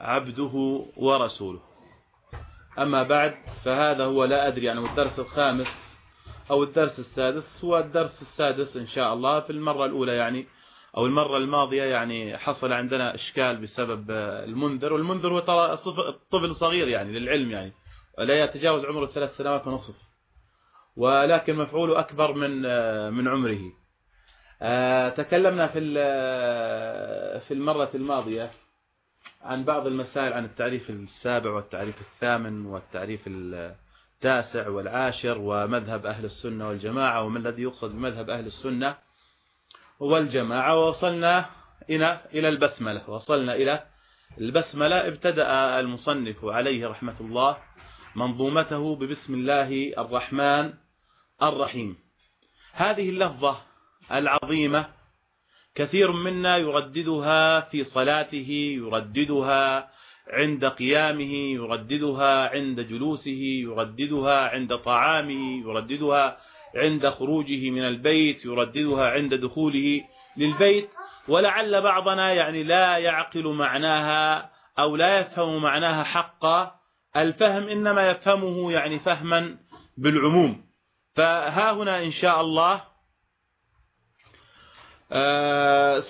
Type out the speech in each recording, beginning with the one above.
عبده ورسوله. أما بعد فهذا هو لا أدري يعني الدرس الخامس أو الدرس السادس. هو الدرس السادس إن شاء الله في المرة الأولى يعني أو المرة الماضية يعني حصل عندنا إشكال بسبب المنذر والمنذر هو طفل صغير يعني للعلم يعني لا يتجاوز عمره ثلاث سنوات ونصف ولكن مفعوله أكبر من من عمره. آه، تكلمنا في في المرة الماضية عن بعض المسائل عن التعريف السابع والتعريف الثامن والتعريف التاسع والعاشر ومذهب أهل السنة والجماعة وما الذي يقصد بمذهب أهل السنة والجماعة. ووصلنا إلى البسملة. وصلنا إلى البسملة. ابتدأ المصنف عليه رحمة الله منظومته ببسم الله الرحمن الرحيم. هذه اللفظة العظيمة كثير منا يرددها في صلاته يرددها عند قيامه يرددها عند جلوسه يرددها عند طعامه يرددها عند خروجه من البيت يرددها عند دخوله للبيت. ولعل بعضنا يعني لا يعقل معناها أو لا يفهم معناها حق الفهم إنما يفهمه يعني فهما بالعموم. فها هنا إن شاء الله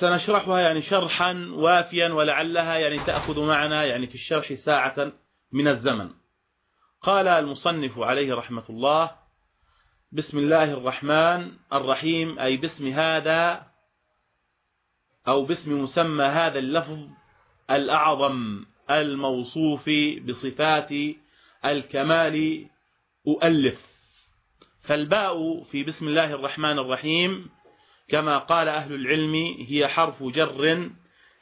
سنشرحها يعني شرحا وافيا ولعلها يعني تأخذ معنا يعني في الشرح ساعة من الزمن. قال المصنف عليه رحمة الله بسم الله الرحمن الرحيم أي باسم هذا أو باسم مسمى هذا اللفظ الأعظم الموصوف بصفات الكمال. أؤلف. فالباء في بسم الله الرحمن الرحيم كما قال أهل العلم هي حرف جر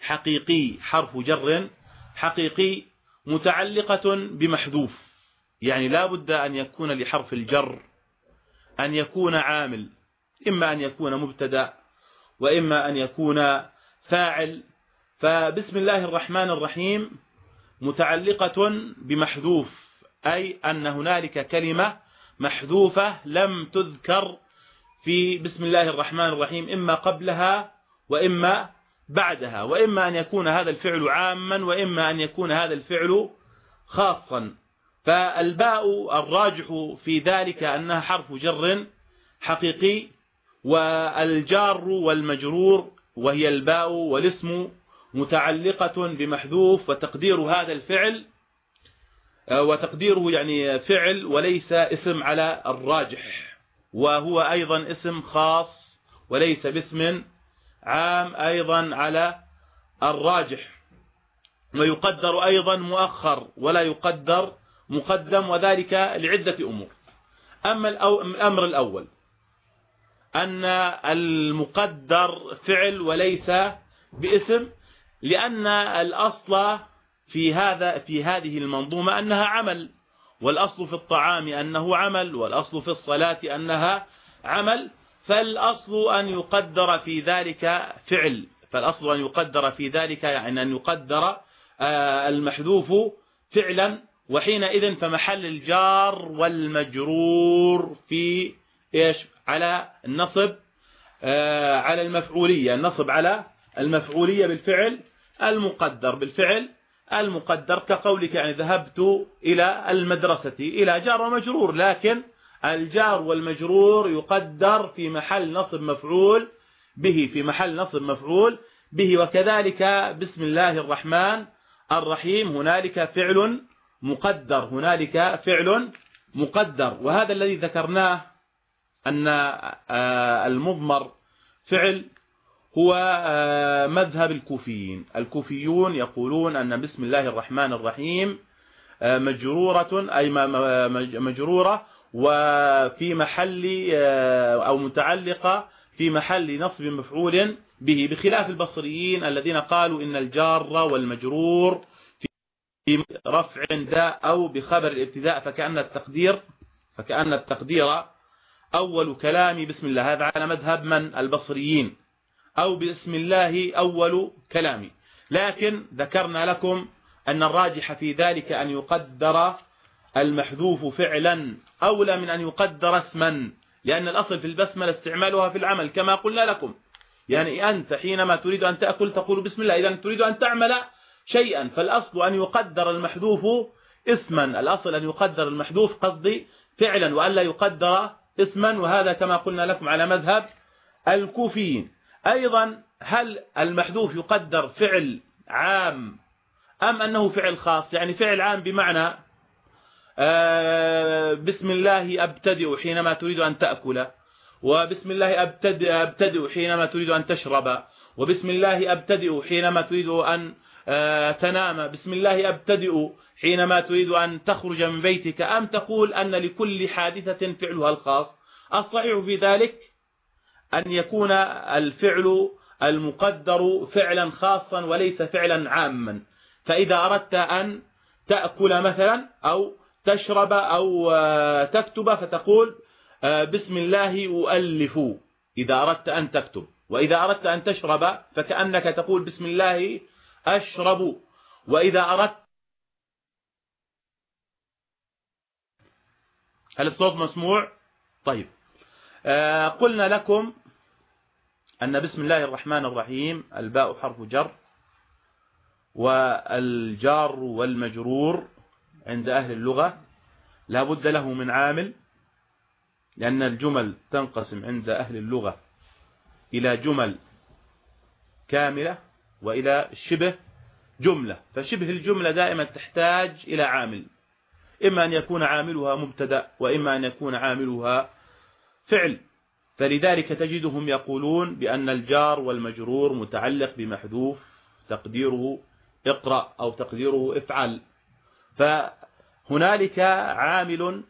حقيقي حرف جر حقيقي متعلقة بمحذوف. يعني لا بد أن يكون لحرف الجر أن يكون عامل إما أن يكون مبتدأ وإما أن يكون فاعل. فبسم الله الرحمن الرحيم متعلقة بمحذوف أي أن هنالك كلمة محذوفة لم تذكر في بسم الله الرحمن الرحيم إما قبلها وإما بعدها وإما أن يكون هذا الفعل عاما وإما أن يكون هذا الفعل خاصا. فالباء الراجح في ذلك أنها حرف جر حقيقي والجار والمجرور وهي الباء والاسم متعلقة بمحذوف وتقدير هذا الفعل وتقديره يعني فعل وليس اسم على الراجح. وهو أيضا اسم خاص وليس باسم عام أيضا على الراجح ويقدر أيضا مؤخر ولا يقدر مقدم وذلك لعدة أمور. أما الأمر الأول أن المقدر فعل وليس باسم لأن الأصل في هذا في هذه المنظومة أنها عمل. والأصل في الطعام أنه عمل والأصل في الصلاة أنها عمل فالأصل أن يقدر في ذلك فعل فالأصل أن يقدر في ذلك يعني أن يقدر آه، المحذوف فعلا وحينئذ فمحل الجار والمجرور في إيش؟ على النصب آه، على المفعولية النصب على المفعولية بالفعل المقدر بالفعل المقدر كقولك يعني ذهبت إلى المدرسة إلى جار ومجرور لكن الجار والمجرور يقدر في محل نصب مفعول به في محل نصب مفعول به وكذلك بسم الله الرحمن الرحيم هنالك فعل مقدر هنالك فعل مقدر وهذا الذي ذكرناه أن آه، المضمر فعل هو آه، مذهب الكوفيين. الكوفيون يقولون أن بسم الله الرحمن الرحيم آه، مجرورة أي مجرورة وفي محل آه، أو متعلقة في محل نصب مفعول به بخلاف البصريين الذين قالوا إن الجار والمجرور رفع داء أو بخبر الابتداء فكأن التقدير فكأن التقدير أول كلام بسم الله. هذا على مذهب من؟ البصريين. أو بسم الله أول كلامي لكن ذكرنا لكم أن الراجح في ذلك أن يقدر المحذوف فعلا أولى من أن يقدر اسما لأن الأصل في البسملة استعمالها في العمل كما قلنا لكم. يعني أنت حينما تريد أن تأكل تقول بسم الله إذا تريد أن تعمل شيئا فالأصل أن يقدر المحذوف اسما. الأصل أن يقدر المحذوف قصدي فعلا وألا يقدر اسما. وهذا كما قلنا لكم على مذهب الكوفيين. أيضا هل المحذوف يقدر فعل عام أم أنه فعل خاص؟ يعني فعل عام بمعنى آه، بسم الله أبتدئ حينما تريد أن تأكل وبسم الله أبتدئ, حينما تريد أن تشرب وبسم الله أبتدئ حينما تريد أن آه، تنام بسم الله أبتدئ حينما تريد أن تخرج من بيتك أم تقول أن لكل حادثة فعلها الخاص؟ الصحيح في ذلك أن يكون الفعل المقدر فعلا خاصا وليس فعلا عاما. فإذا أردت أن تأكل مثلا أو تشرب أو آه، تكتب فتقول آه، بسم الله أؤلف. إذا أردت أن تكتب. وإذا أردت أن تشرب فكأنك تقول بسم الله أشرب. وإذا أردت هل الصوت مسموع؟ طيب. آه قلنا لكم أن بسم الله الرحمن الرحيم الباء حرف جر والجار والمجرور عند أهل اللغة لا بد له من عامل لأن الجمل تنقسم عند أهل اللغة إلى جمل كاملة وإلى شبه جملة فشبه الجملة دائما تحتاج إلى عامل إما أن يكون عاملها مبتدأ وإما أن يكون عاملها فعل. فلذلك تجدهم يقولون بأن الجار والمجرور متعلق بمحذوف تقديره اقرأ أو تقديره افعل. فهنالك عامل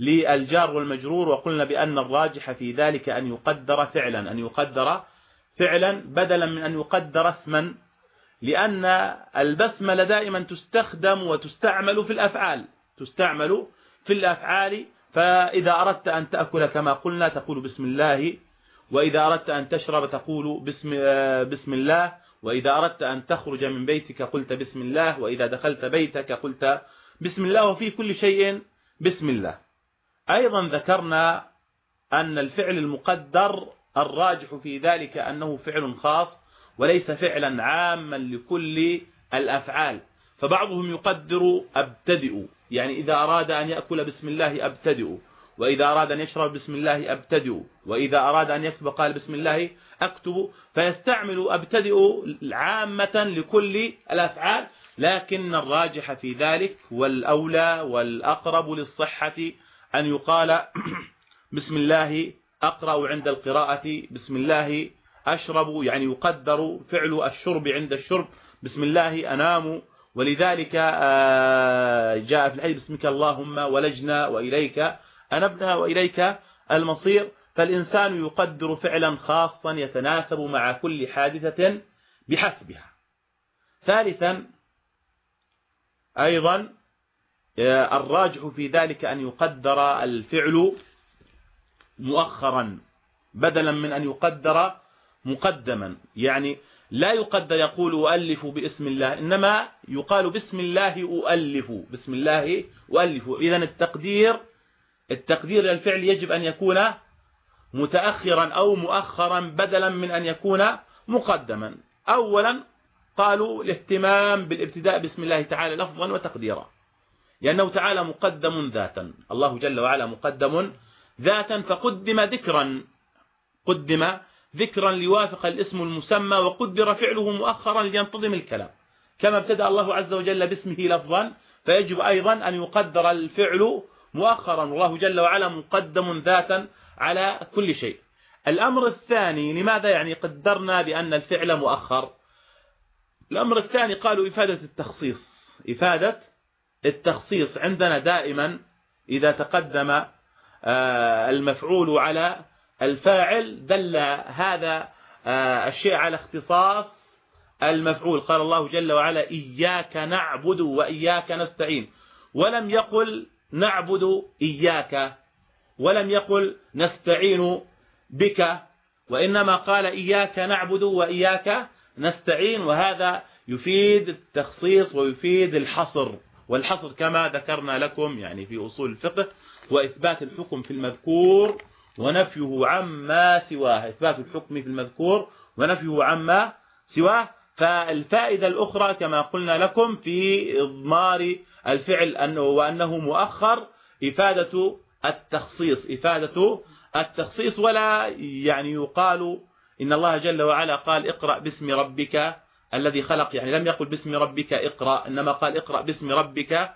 للجار والمجرور وقلنا بأن الراجح في ذلك أن يقدر فعلا أن يقدر فعلا بدلا من أن يقدر اسما لأن البسملة دائما تستخدم وتستعمل في الأفعال تستعمل في الأفعال فإذا أردت أن تأكل كما قلنا تقول بسم الله وإذا أردت أن تشرب تقول بسم, بسم الله وإذا أردت أن تخرج من بيتك قلت بسم الله وإذا دخلت بيتك قلت بسم الله وفي كل شيء بسم الله. أيضا ذكرنا أن الفعل المقدر الراجح في ذلك أنه فعل خاص وليس فعلا عاما لكل الأفعال. فبعضهم يقدر أبتدئ. يعني إذا أراد أن يأكل بسم الله أبتدئ وإذا أراد أن يشرب بسم الله أبتدئ وإذا أراد أن يكتب قال بسم الله أكتب فيستعمل أبتدئ عامة لكل الأفعال لكن الراجح في ذلك والأولى والأقرب للصحة أن يقال بسم الله أقرأ عند القراءة بسم الله أشرب يعني يقدر فعل الشرب عند الشرب بسم الله أنام ولذلك آه، جاء في الحديث باسمك اللهم ولجنا وإليك أنبنا وإليك المصير. فالإنسان يقدر فعلا خاصا يتناسب مع كل حادثة بحسبها. ثالثا أيضا آه، الراجح في ذلك أن يقدر الفعل مؤخرا بدلا من أن يقدر مقدما. يعني لا يقدر يقول أؤلف باسم الله إنما يقال بسم الله أؤلف بسم الله أؤلف. إذا التقدير التقدير للفعل يجب أن يكون متأخرا أو مؤخرا بدلا من أن يكون مقدما. أولا قالوا الاهتمام بالابتداء بسم الله تعالى لفظا وتقديرا لأنه تعالى مقدم ذاتا. الله جل وعلا مقدم ذاتا فقدم ذكرا قدم ذكرا ليوافق الاسم المسمى وقدر فعله مؤخرا لينتظم الكلام. كما ابتدأ الله عز وجل باسمه لفظا فيجب أيضا أن يقدر الفعل مؤخرا. والله جل وعلا مقدم ذاتا على كل شيء. الأمر الثاني لماذا يعني قدرنا بأن الفعل مؤخر؟ الأمر الثاني قالوا إفادة التخصيص. إفادة التخصيص عندنا دائما إذا تقدم آه، المفعول على الفاعل دل هذا آه، الشيء على اختصاص المفعول. قال الله جل وعلا إياك نعبد وإياك نستعين. ولم يقل نعبد إياك ولم يقل نستعين بك وإنما قال إياك نعبد وإياك نستعين. وهذا يفيد التخصيص ويفيد الحصر. والحصر كما ذكرنا لكم يعني في أصول الفقه وإثبات الحكم في المذكور ونفيه عما سواه. إثبات الحكم في المذكور ونفيه عما سواه. فالفائدة الأخرى كما قلنا لكم في إضمار الفعل أنه وأنه مؤخر إفادة التخصيص. إفادة التخصيص ولا يعني يقال إن الله جل وعلا قال اقرأ باسم ربك الذي خلق. يعني لم يقل باسم ربك اقرأ إنما قال اقرأ باسم ربك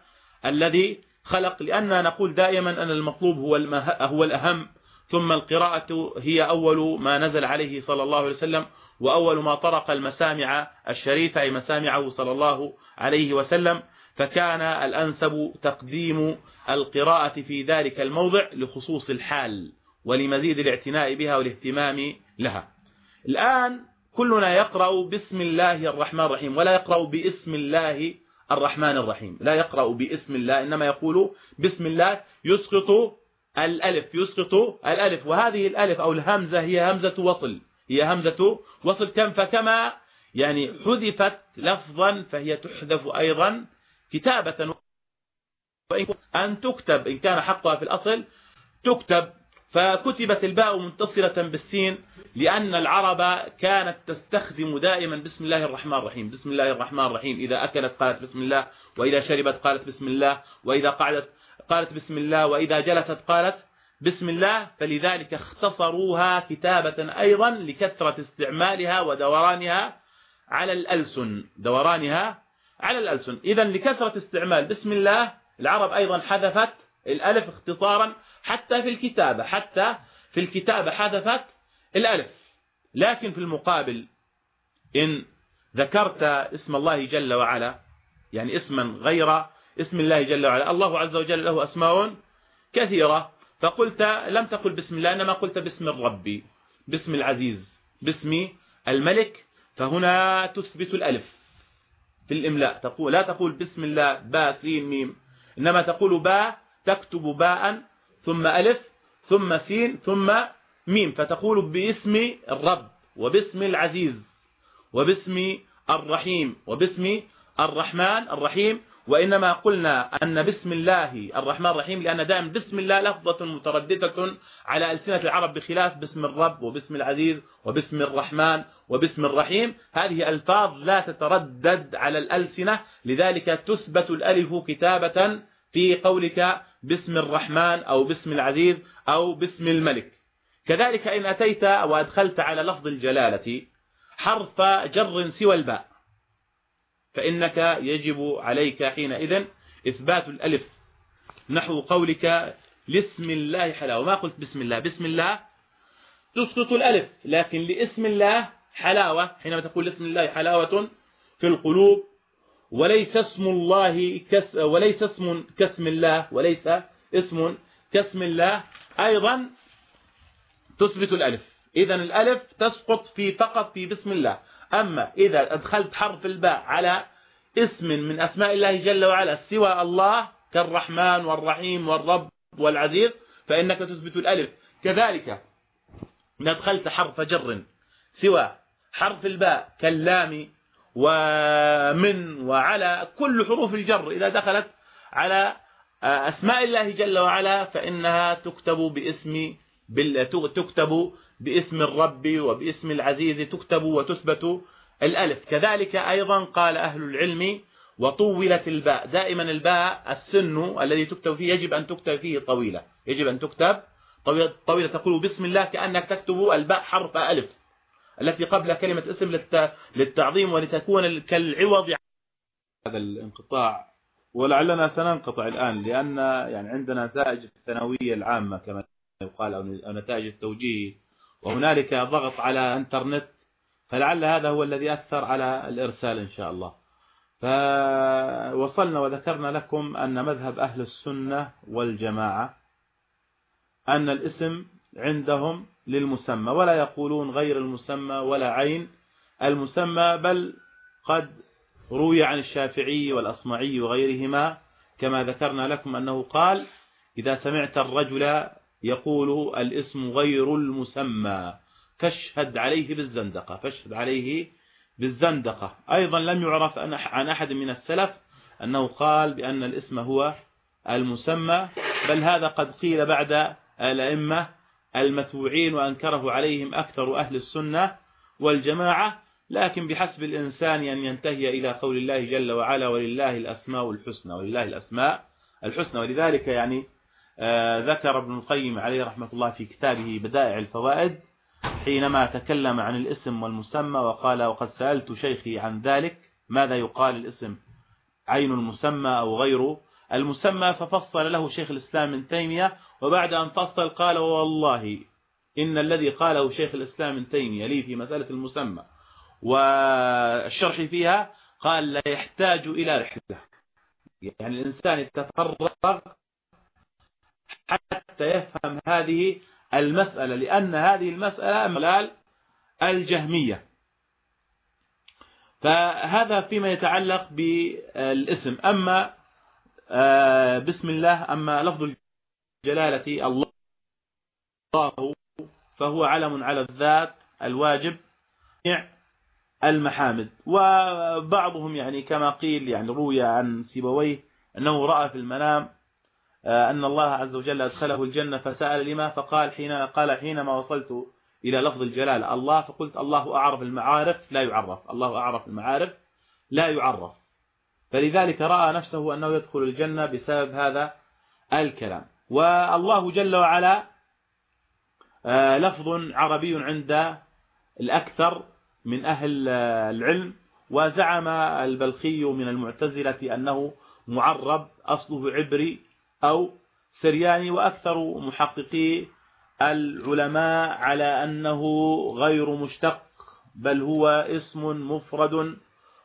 الذي خلق. لأننا نقول دائما أن المطلوب هو هو الأهم. ثم القراءة هي أول ما نزل عليه صلى الله عليه وسلم وأول ما طرق المسامع الشريفة أي مسامعه صلى الله عليه وسلم فكان الأنسب تقديم القراءة في ذلك الموضع لخصوص الحال ولمزيد الاعتناء بها والاهتمام لها. الآن كلنا يقرأ بسم الله الرحمن الرحيم ولا يقرأ باسم الله الرحمن الرحيم. لا يقرأ باسم الله إنما يقول بسم الله يسقط الألف يسقط الألف وهذه الألف أو الهمزة هي همزة وصل. هي همزة وصل كم؟ فكما يعني حذفت لفظا فهي تحذف أيضا كتابة. أن تكتب إن كان حقها في الأصل تكتب. فكتبت الباء متصلة بالسين لأن العرب كانت تستخدم دائما بسم الله الرحمن الرحيم. بسم الله الرحمن الرحيم. إذا أكلت قالت بسم الله وإذا شربت قالت بسم الله وإذا قعدت قالت بسم الله وإذا جلست قالت بسم الله فلذلك اختصروها كتابة أيضا لكثرة استعمالها ودورانها على الألسن دورانها على الألسن. إذا لكثرة استعمال بسم الله العرب أيضا حذفت الألف اختصارا حتى في الكتابة حتى في الكتابة حذفت الألف. لكن في المقابل إن ذكرت اسم الله جل وعلا يعني اسما غير اسم الله جل وعلا. الله عز وجل له أسماء كثيرة. فقلت لم تقل بسم الله إنما قلت باسم الرب باسم العزيز باسم الملك. فهنا تثبت الألف في الإملاء. تقول لا تقول بسم الله باء سين ميم. إنما تقول باء تكتب باء ثم ألف ثم سين ثم ميم. فتقول باسم الرب وباسم العزيز وباسم الرحيم وباسم الرحمن الرحيم. وإنما قلنا أن بسم الله الرحمن الرحيم لأن دائما بسم الله لفظة مترددة على ألسنة العرب بخلاف باسم الرب وباسم العزيز وباسم الرحمن وباسم الرحيم. هذه ألفاظ لا تتردد على الألسنة لذلك تثبت الألف كتابة في قولك باسم الرحمن أو باسم العزيز أو باسم الملك. كذلك إن أتيت وأدخلت على لفظ الجلالة حرف جر سوى الباء. فإنك يجب عليك حينئذ إثبات الألف نحو قولك لاسم الله حلاوة. ما قلت بسم الله؟ بسم الله تسقط الألف لكن لاسم الله حلاوة. حينما تقول لاسم الله حلاوة في القلوب وليس اسم الله كس وليس اسم كاسم الله وليس اسم كاسم الله أيضا تثبت الألف. إذا الألف تسقط في فقط في بسم الله. أما إذا أدخلت حرف الباء على اسم من أسماء الله جل وعلا سوى الله كالرحمن والرحيم والرب والعزيز فإنك تثبت الألف. كذلك إن أدخلت حرف جر سوى حرف الباء كاللام ومن وعلى كل حروف الجر إذا دخلت على أسماء الله جل وعلا فإنها تكتب باسم تكتب باسم الرب وباسم العزيز تكتب وتثبت الألف. كذلك أيضا قال أهل العلم وطولت الباء. دائما الباء السن الذي تكتب فيه يجب أن تكتب فيه طويلة. يجب أن تكتب طويلة, تقول بسم الله كأنك تكتب الباء حرف ألف. التي قبل كلمة اسم للتعظيم ولتكون كالعوض هذا الانقطاع. ولعلنا سننقطع الآن لأن يعني عندنا نتائج الثانوية العامة كما يقال أو نتائج التوجيه وهنالك ضغط على انترنت فلعل هذا هو الذي أثر على الإرسال إن شاء الله. فوصلنا وذكرنا لكم أن مذهب أهل السنة والجماعة أن الاسم عندهم للمسمى ولا يقولون غير المسمى ولا عين المسمى بل قد روي عن الشافعي والأصمعي وغيرهما. كما ذكرنا لكم أنه قال إذا سمعت الرجل يقول الاسم غير المسمى. فاشهد عليه بالزندقة فاشهد عليه بالزندقة. أيضا لم يعرف عن أحد من السلف أنه قال بأن الاسم هو المسمى بل هذا قد قيل بعد الأئمة المتبوعين وأنكره عليهم أكثر أهل السنة والجماعة. لكن بحسب الإنسان أن ينتهي إلى قول الله جل وعلا ولله الأسماء الحسنى ولله الأسماء الحسنى. ولذلك يعني ذكر ابن القيم عليه رحمة الله في كتابه بدائع الفوائد حينما تكلم عن الاسم والمسمى وقال وقد سألت شيخي عن ذلك ماذا يقال الاسم؟ عين المسمى أو غيره؟ المسمى ففصل له شيخ الإسلام من تيمية وبعد أن فصل قال والله إن الذي قاله شيخ الإسلام من تيمية لي في مسألة المسمى والشرح فيها قال لا يحتاج إلى رحلة. يعني الإنسان يتفرغ حتى يفهم هذه المسألة لأن هذه المسألة ملال الجهمية. فهذا فيما يتعلق بالاسم. أما آه، بسم الله أما لفظ الجلالة الله فهو علم على الذات الواجب المحامد. وبعضهم يعني كما قيل يعني روي عن سيبويه أنه رأى في المنام أن الله عز وجل أدخله الجنة فسأل لما فقال حين قال حينما وصلت إلى لفظ الجلال الله فقلت الله أعرف المعارف لا يعرف. الله أعرف المعارف لا يعرف. فلذلك رأى نفسه أنه يدخل الجنة بسبب هذا الكلام. والله جل وعلا آه، لفظ عربي عند الأكثر من أهل العلم وزعم البلخي من المعتزلة أنه معرب أصله عبري أو سرياني وأكثر محققي العلماء على أنه غير مشتق بل هو اسم مفرد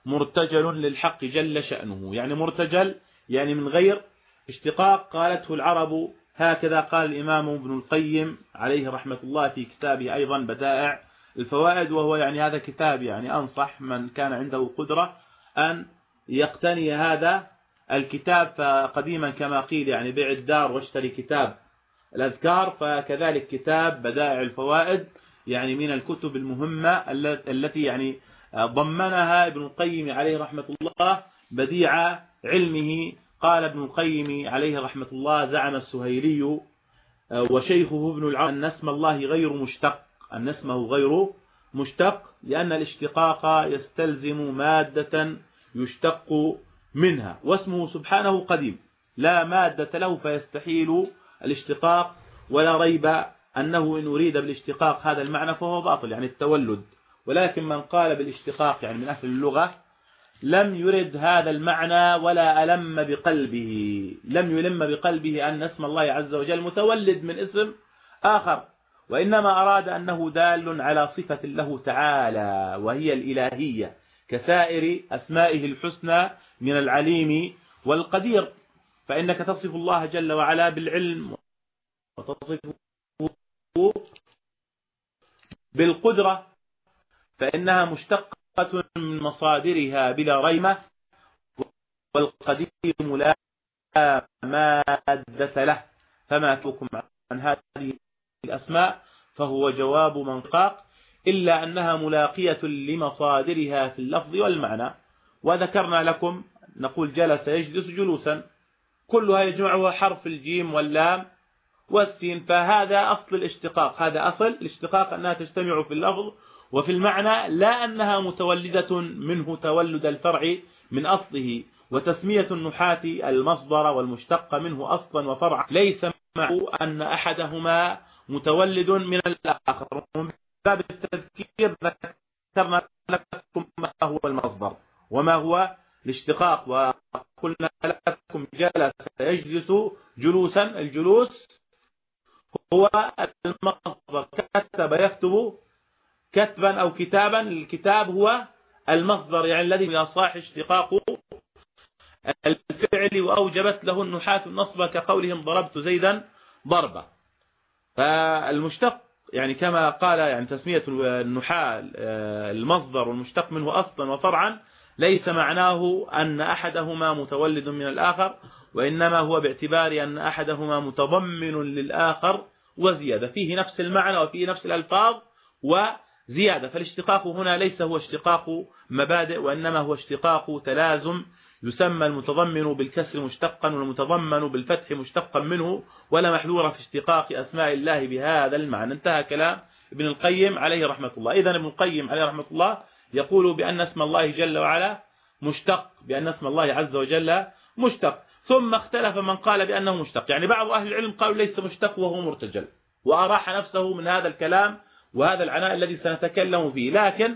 مرتجل للحق جل شأنه. يعني مرتجل يعني من غير اشتقاق قالته العرب هكذا قال الإمام ابن القيم عليه رحمة الله في كتابه أيضا بدائع الفوائد وهو يعني هذا كتاب يعني أنصح من كان عنده قدرة أن يقتني هذا الكتاب فقديما كما قيل يعني بيع الدار واشتري كتاب. الأذكار فكذلك كتاب بدائع الفوائد يعني من الكتب المهمة التي يعني ضمنها ابن القيم عليه رحمة الله بديع علمه. قال ابن القيم عليه رحمة الله زعم السهيلي وشيخه ابن العرب أن اسم الله غير مشتق. أن اسمه غير مشتق لأن الاشتقاق يستلزم مادة يشتق منها واسمه سبحانه قديم. لا مادة له فيستحيل الاشتقاق ولا ريب أنه إن أريد بالاشتقاق هذا المعنى فهو باطل يعني التولد. ولكن من قال بالاشتقاق يعني من أهل اللغة لم يرد هذا المعنى ولا ألم بقلبه. لم يلم بقلبه أن اسم الله عز وجل متولد من اسم آخر. وإنما أراد أنه دال على صفة له تعالى وهي الإلهية. كسائر أسمائه الحسنى من العليم والقدير فإنك تصف الله جل وعلا بالعلم وتصفه بالقدرة فإنها مشتقة من مصادرها بلا ريمة والقديم لا مادة له فما تكم عن هذه الأسماء فهو جواب منقاق إلا أنها ملاقية لمصادرها في اللفظ والمعنى. وذكرنا لكم نقول جلس يجلس جلوسا. كلها يجمعها حرف الجيم واللام والسين. فهذا أصل الاشتقاق. هذا أصل الاشتقاق أنها تجتمع في اللفظ وفي المعنى لا أنها متولدة منه تولد الفرع من أصله. وتسمية النحاة المصدر والمشتق منه أصلا وفرعا. ليس معه أن أحدهما متولد من الآخر. باب التذكير ذكرنا لكم ما هو المصدر وما هو الاشتقاق وقلنا لكم جلس يجلس جلوسا الجلوس هو المصدر. كتب يكتب كتبا أو كتابا الكتاب هو المصدر يعني الذي يصاح اشتقاق الفعل وأوجبت له النحاة النصب كقولهم ضربت زيدا ضربا فالمشتق يعني كما قال يعني تسمية النحاة المصدر والمشتق منه أصلا وفرعا ليس معناه أن أحدهما متولد من الآخر وإنما هو باعتبار أن أحدهما متضمن للآخر وزيادة. فيه نفس المعنى وفيه نفس الألفاظ وزيادة. فالاشتقاق هنا ليس هو اشتقاق مبادئ وإنما هو اشتقاق تلازم يسمى المتضمن بالكسر مشتقا والمتضمن بالفتح مشتقا منه ولا محذور في اشتقاق أسماء الله بهذا المعنى. انتهى كلام ابن القيم عليه رحمة الله. إذا ابن القيم عليه رحمة الله يقول بأن اسم الله جل وعلا مشتق بأن اسم الله عز وجل مشتق. ثم اختلف من قال بأنه مشتق. يعني بعض أهل العلم قالوا ليس مشتق وهو مرتجل وأراح نفسه من هذا الكلام وهذا العناء الذي سنتكلم فيه. لكن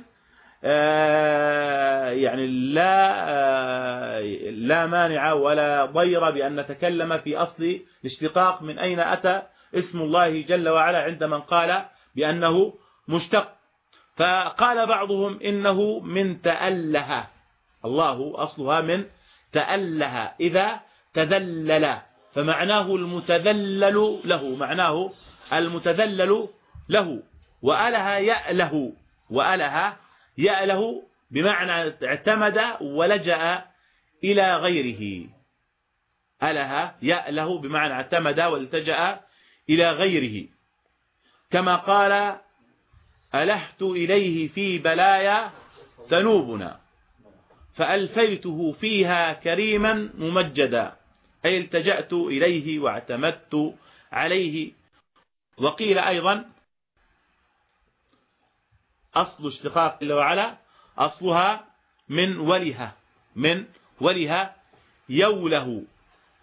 يعني لا آه، لا مانع ولا ضير بأن نتكلم في أصل الاشتقاق من أين أتى اسم الله جل وعلا عند من قال بأنه مشتق. فقال بعضهم إنه من تأله الله أصلها من تأله إذا تذلل فمعناه المتذلل له معناه المتذلل له. وأله يأله وأله يأله بمعنى اعتمد ولجأ إلى غيره. أله يأله بمعنى اعتمد والتجأ إلى غيره. كما قال ألهت إليه في بلايا ذنوبنا فألفيته فيها كريما ممجدا أي التجأت إليه واعتمدت عليه. وقيل أيضا أصل اشتقاق الله وعلا أصلها من ولها من ولها يوله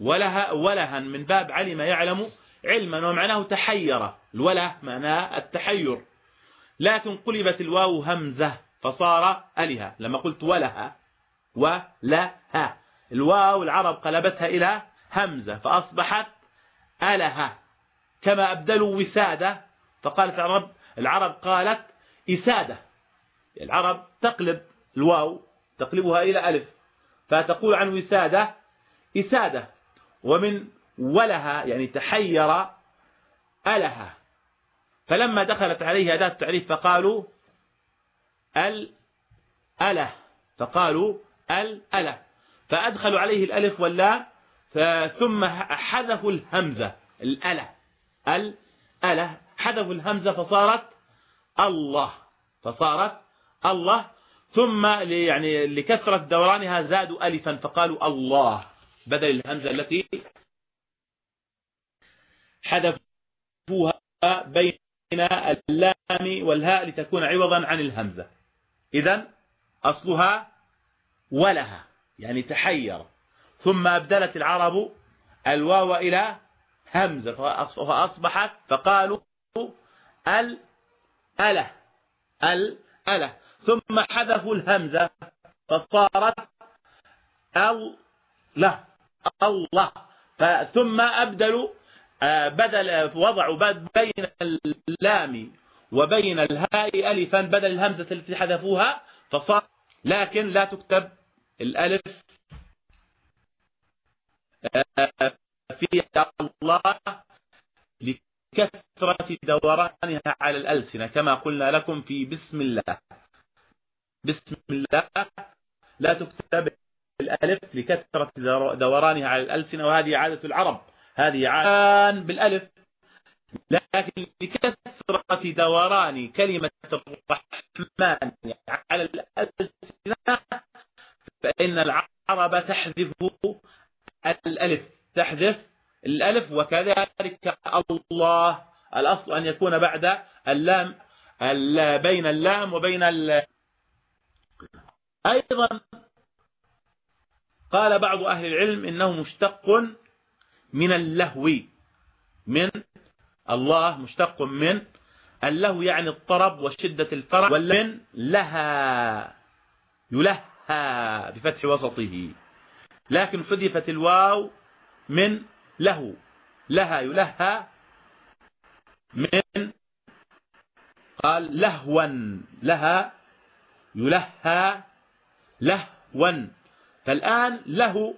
ولها ولها من باب علم يعلم علما ومعناه تحير. الوله معناه التحير. لكن قلبت الواو همزة فصار ألها. لما قلت ولها ولها الواو العرب قلبتها إلى همزة فأصبحت ألها. كما أبدلوا وسادة فقالت العرب العرب قالت إسادة. العرب تقلب الواو تقلبها إلى ألف فتقول عن وسادة إسادة. ومن ولها يعني تحير ألها. فلما دخلت عليه أداة التعريف فقالوا الأله فقالوا الأله فأدخلوا عليه الألف واللام ثم حذفوا الهمزة الأله الأله حذفوا الهمزة فصارت الله. فصارت الله. ثم يعني لكثرة دورانها زادوا ألفا فقالوا الله. بدل الهمزة التي حذفوها بين اللام والهاء لتكون عوضا عن الهمزة. إذا أصلها ولها يعني تحير. ثم أبدلت العرب الواو إلى همزة فأصبحت فقالوا ال ألة. الأله ثم حذفوا الهمزة فصارت أو لا الله. ثم أبدلوا آه، بدل وضعوا بين اللام وبين الهاء ألفا بدل الهمزة التي حذفوها فصار لكن لا تكتب الألف. آه، في الله لكثرة دورانها على الألسنة كما قلنا لكم في بسم الله. بسم الله لا تكتب الألف لكثرة دورانها على الألسنة وهذه عادة العرب. هذه عادة بالألف. لكن لكثرة دوران كلمة الرحمن على الألسنة فإن العرب تحذف الألف. تحذف الألف وكذلك الله الأصل أن يكون بعد اللام بين اللام وبين أيضا قال بعض أهل العلم إنه مشتق من اللهو من الله مشتق من اللهو يعني الطرب وشدة الفرح واللن لها يلهى بفتح وسطه لكن حذفت الواو من له لها يلهى من قال لهوا لها يلهى لهوا. فالآن له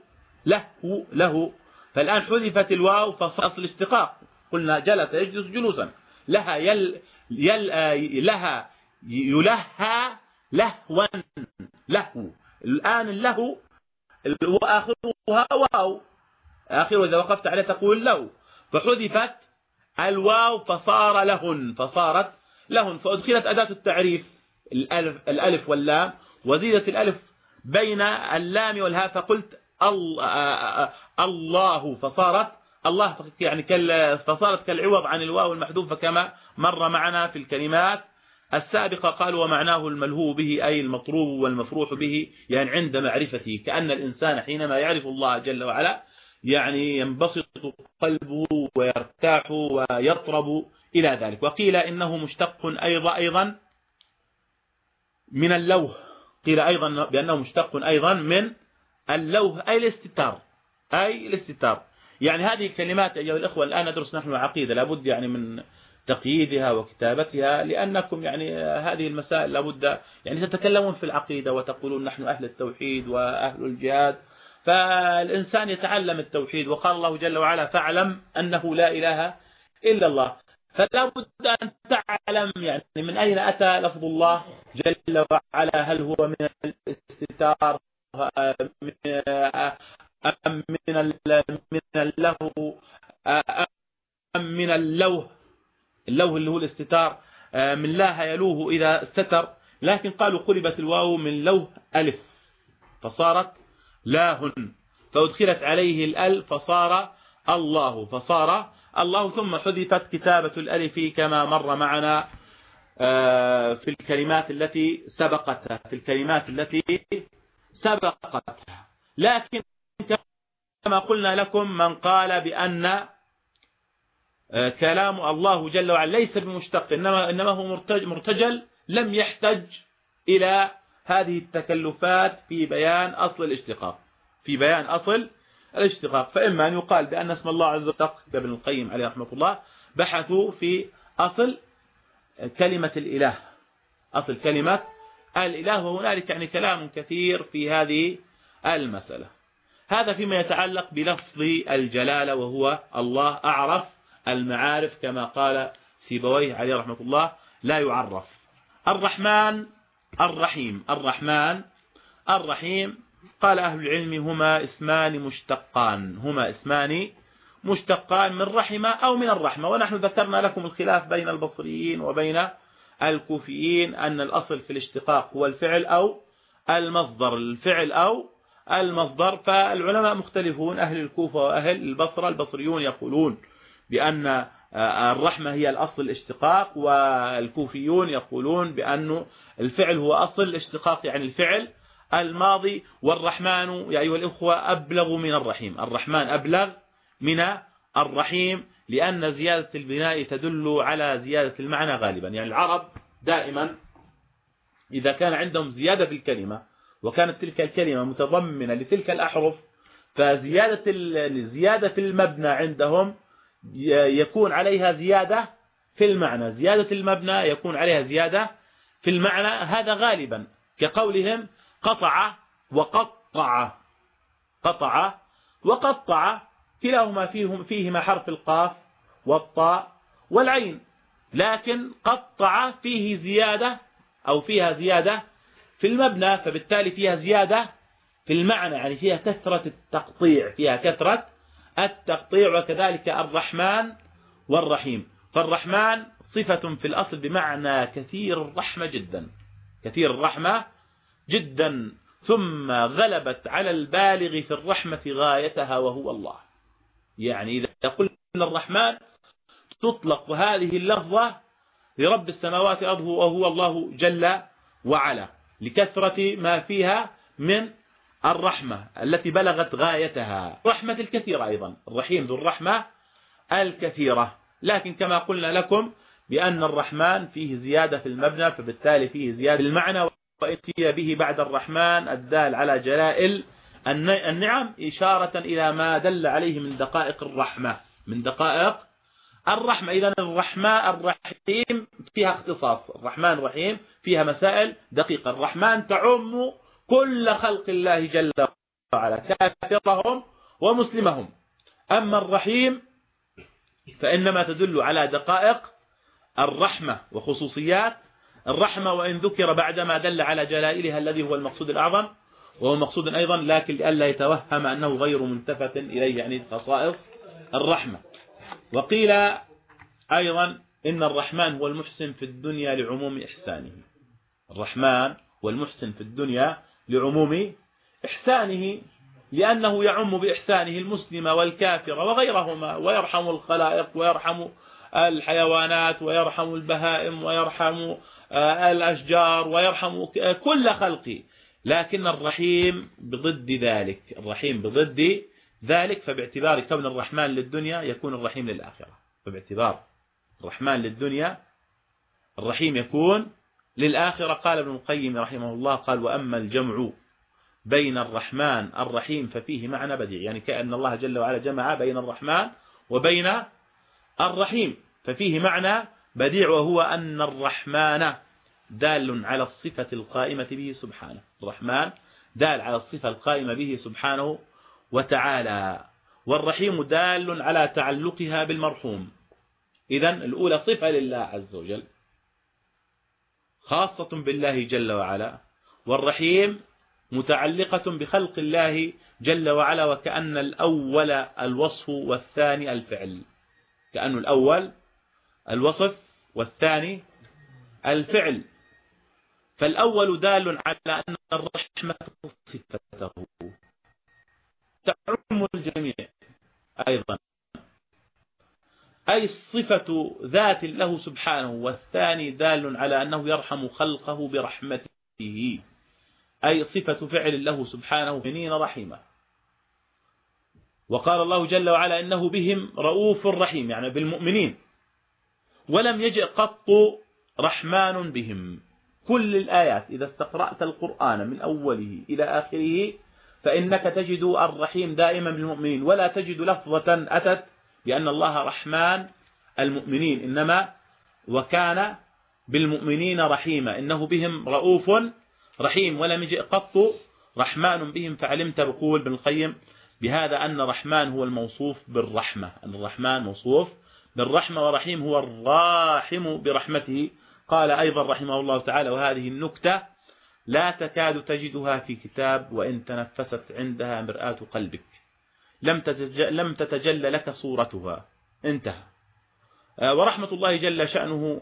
له له. فالآن حذفت الواو فصل اشتقاق قلنا جلس يجلس جلوسا. لها يل يل لها يلهى لهوا له. الآن له وآخرها واو. آخره إذا وقفت عليه تقول له. فحذفت الواو فصار لهن. فصارت لهن. فأدخلت أداة التعريف. الألف, الألف واللام. وزيدت الألف بين اللام والهاء. فقلت الله فصارت الله. يعني فصارت كالعوض عن الواو المحذوفة كما مر معنا في الكلمات السابقة قال ومعناه الملهو به أي المطروب والمفروح به. يعني عند معرفته. كأن الإنسان حينما يعرف الله جل وعلا يعني ينبسط قلبه ويرتاح ويطرب إلى ذلك. وقيل إنه مشتق أيضا أيضا من اللوه قيل أيضا بأنه مشتق أيضا من اللوه أي الاستتار. أي الاستتار. يعني هذه الكلمات أيها الأخوة الآن ندرس نحن العقيدة. لابد يعني من تقييدها وكتابتها لأنكم يعني هذه المسائل لابد يعني تتكلمون في العقيدة وتقولون نحن أهل التوحيد وأهل الجهاد. فالإنسان يتعلم التوحيد وقال الله جل وعلا فاعلم أنه لا إله إلا الله. فلا بد أن تعلم يعني من أين أتى لفظ الله جل وعلا؟ هل هو من الاستتار أم من من اللهو أم من اللوه اللوه اللي هو الاستتار. من لاها يلوه إذا استتر. لكن قالوا قلبت الواو من لوه ألف فصارت لاهن فأدخلت عليه الأل فصار الله. فصار الله. ثم حذفت كتابة الألف كما مر معنا آه، في الكلمات التي سبقتها في الكلمات التي سبقتها. لكن كما قلنا لكم من قال بأن آه، كلام الله جل وعلا ليس بمشتق إنما, إنما هو مرتجل لم يحتج إلى هذه التكلفات في بيان أصل الاشتقاق. في بيان أصل الاشتقاق. فإما أن يقال بأن اسم الله عز وجل ابن القيم عليه رحمة الله بحثوا في أصل كلمة الإله. أصل كلمة الإله وهنالك يعني كلام كثير في هذه المسألة. هذا فيما يتعلق بلفظ الجلالة وهو الله أعرف المعارف كما قال سيبويه عليه رحمة الله لا يعرف. الرحمن الرحيم الرحمن الرحيم. قال أهل العلم هما اسمان مشتقان هما اسمان مشتقان من رحمة أو من الرحمة. ونحن ذكرنا لكم الخلاف بين البصريين وبين الكوفيين أن الأصل في الاشتقاق هو الفعل أو المصدر. الفعل أو المصدر فالعلماء مختلفون. أهل الكوفة وأهل البصرة البصريون يقولون بأن الرحمة هي الأصل الاشتقاق والكوفيون يقولون بأن الفعل هو أصل الاشتقاق يعني الفعل الماضي. والرحمن يا أيها الإخوة أبلغ من الرحيم. الرحمن أبلغ من الرحيم لأن زيادة البناء تدل على زيادة المعنى غالبا. يعني العرب دائما إذا كان عندهم زيادة في الكلمة وكانت تلك الكلمة متضمنة لتلك الأحرف فزيادة زيادة المبنى عندهم يكون عليها زيادة في المعنى. زيادة المبنى يكون عليها زيادة في المعنى. هذا غالبا كقولهم قطع وقطع. قطع وقطع. كلاهما فيهم فيهما حرف القاف والطاء والعين. لكن قطع فيه زيادة أو فيها زيادة في المبنى فبالتالي فيها زيادة في المعنى. يعني فيها كثرة التقطيع فيها كثرة التقطيع وكذلك الرحمن والرحيم. فالرحمن صفة في الأصل بمعنى كثير الرحمة جدا. كثير الرحمة جدا. ثم غلبت على البالغ في الرحمة غايتها وهو الله. يعني إذا قلنا الرحمن تطلق هذه اللفظة لرب السماوات والأرض وهو الله جل وعلا لكثرة ما فيها من الرحمة التي بلغت غايتها. رحمة الكثيرة أيضا. الرحيم ذو الرحمة الكثيرة. لكن كما قلنا لكم بأن الرحمن فيه زيادة في المبنى فبالتالي فيه زيادة في المعنى واتي به بعد الرحمن الدال على جلائل النعم إشارة إلى ما دل عليه من دقائق الرحمة. من دقائق الرحمة. إذا الرحمة الرحيم فيها اختصاص. الرحمن الرحيم فيها مسائل دقيقة. الرحمن تعم كل خلق الله جل وعلا كافرهم ومسلمهم. أما الرحيم فإنما تدل على دقائق الرحمة وخصوصيات. الرحمة وإن ذكر بعدما دل على جلائلها الذي هو المقصود الأعظم وهو مقصود أيضا لكن لئلا يتوهم أنه غير منتفت إليه يعني خصائص الرحمة. وقيل أيضا إن الرحمن هو المحسن في الدنيا لعموم إحسانه. الرحمن هو المحسن في الدنيا لعموم إحسانه لأنه يعم بإحسانه المسلم والكافر وغيرهما ويرحم الخلائق ويرحم الحيوانات ويرحم البهائم ويرحم آه، الأشجار ويرحم كل خلقه لكن الرحيم بضد ذلك الرحيم بضد ذلك فباعتبار كون الرحمن للدنيا يكون الرحيم للآخرة. فباعتبار الرحمن للدنيا الرحيم يكون للآخرة قال ابن القيم رحمه الله قال وأما الجمع بين الرحمن الرحيم ففيه معنى بديع يعني كأن الله جل وعلا جمع بين الرحمن وبين الرحيم ففيه معنى بديع وهو أن الرحمن دال على الصفة القائمة به سبحانه الرحمن دال على الصفة القائمة به سبحانه وتعالى والرحيم دال على تعلقها بالمرحوم. إذا الأولى صفة لله عز وجل. خاصة بالله جل وعلا والرحيم متعلقة بخلق الله جل وعلا وكأن الأول الوصف والثاني الفعل. كأن الأول الوصف والثاني الفعل. فالأول دال على أن الرحمة صفته تعم الجميع أيضا الصفة ذات له سبحانه والثاني دال على أنه يرحم خلقه برحمته. أي صفة فعل له سبحانه منين رحيمة. وقال الله جل وعلا إنه بهم رؤوف رحيم يعني بالمؤمنين. ولم يجئ قط رحمن بهم. كل الآيات إذا استقرأت القرآن من أوله إلى آخره فإنك تجد الرحيم دائما بالمؤمنين. ولا تجد لفظة أتت بأن الله رحمن المؤمنين إنما وكان بالمؤمنين رحيما إنه بهم رؤوف رحيم ولم يجئ قط رحمن بهم فعلمت بقول بن القيم بهذا أن الرحمن هو الموصوف بالرحمة أن الرحمن موصوف بالرحمة ورحيم هو الراحم برحمته. قال أيضا رحمه الله تعالى وهذه النكتة لا تكاد تجدها في كتاب وإن تنفست عندها مرآة قلبك. لم تتجلى لك صورتها. انتهى. ورحمة الله جل شأنه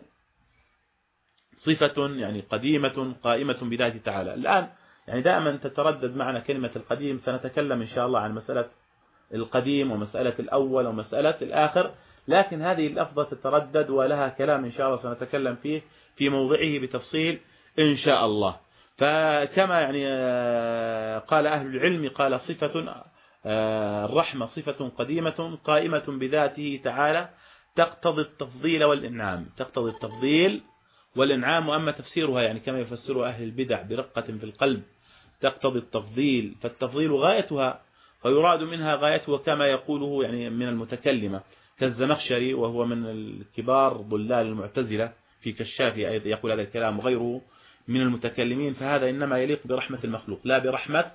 صفة يعني قديمة قائمة بذاته تعالى. الآن يعني دائما تتردد معنا كلمة القديم سنتكلم إن شاء الله عن مسألة القديم ومسألة الأول ومسألة الآخر لكن هذه اللفظة تتردد ولها كلام إن شاء الله سنتكلم فيه في موضعه بتفصيل إن شاء الله. فكما يعني آه، قال أهل العلم قال صفة آه، الرحمة صفة قديمة قائمة بذاته تعالى. تقتضي التفضيل والإنعام. تقتضي التفضيل والإنعام وأما تفسيرها يعني كما يفسر أهل البدع برقة في القلب تقتضي التفضيل فالتفضيل غايتها فيراد منها غايته كما يقوله يعني من المتكلمة كالزمخشري وهو من الكبار ضلال المعتزلة في كشافي أيضا يقول هذا الكلام غيره من المتكلمين فهذا إنما يليق برحمة المخلوق لا برحمة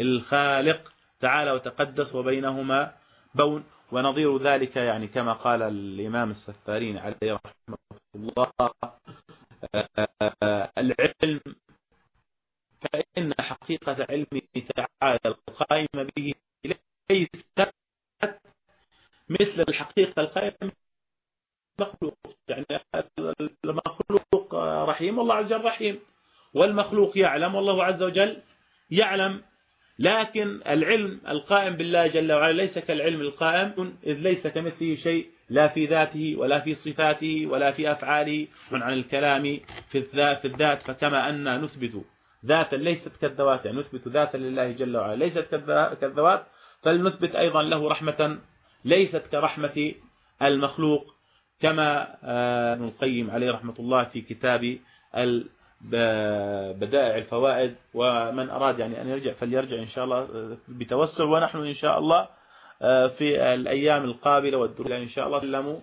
الخالق تعالى وتقدس وبينهما بون. ونظير ذلك يعني كما قال الإمام السفارين عليه رحمه الله العلم فإن حقيقة علمه تعالى القائمة به ليست مثل الحقيقة القائمة مخلوق. يعني المخلوق رحيم والله عز وجل رحيم والمخلوق يعلم والله عز وجل يعلم لكن العلم القائم بالله جل وعلا ليس كالعلم القائم إذ ليس كمثله شيء لا في ذاته ولا في صفاته ولا في أفعاله عن الكلام في الذات, في الذات فكما أن نثبت ذاتا ليست كالذوات يعني نثبت ذاتا لله جل وعلا ليست كالذوات فلنثبت أيضا له رحمة ليست كرحمة المخلوق كما آه، ابن القيم عليه رحمة الله في كتاب بدائع الفوائد ومن أراد يعني أن يرجع فليرجع إن شاء الله آه، بتوسل. ونحن إن شاء الله آه، في الأيام القابلة والدروس إن شاء الله سلموا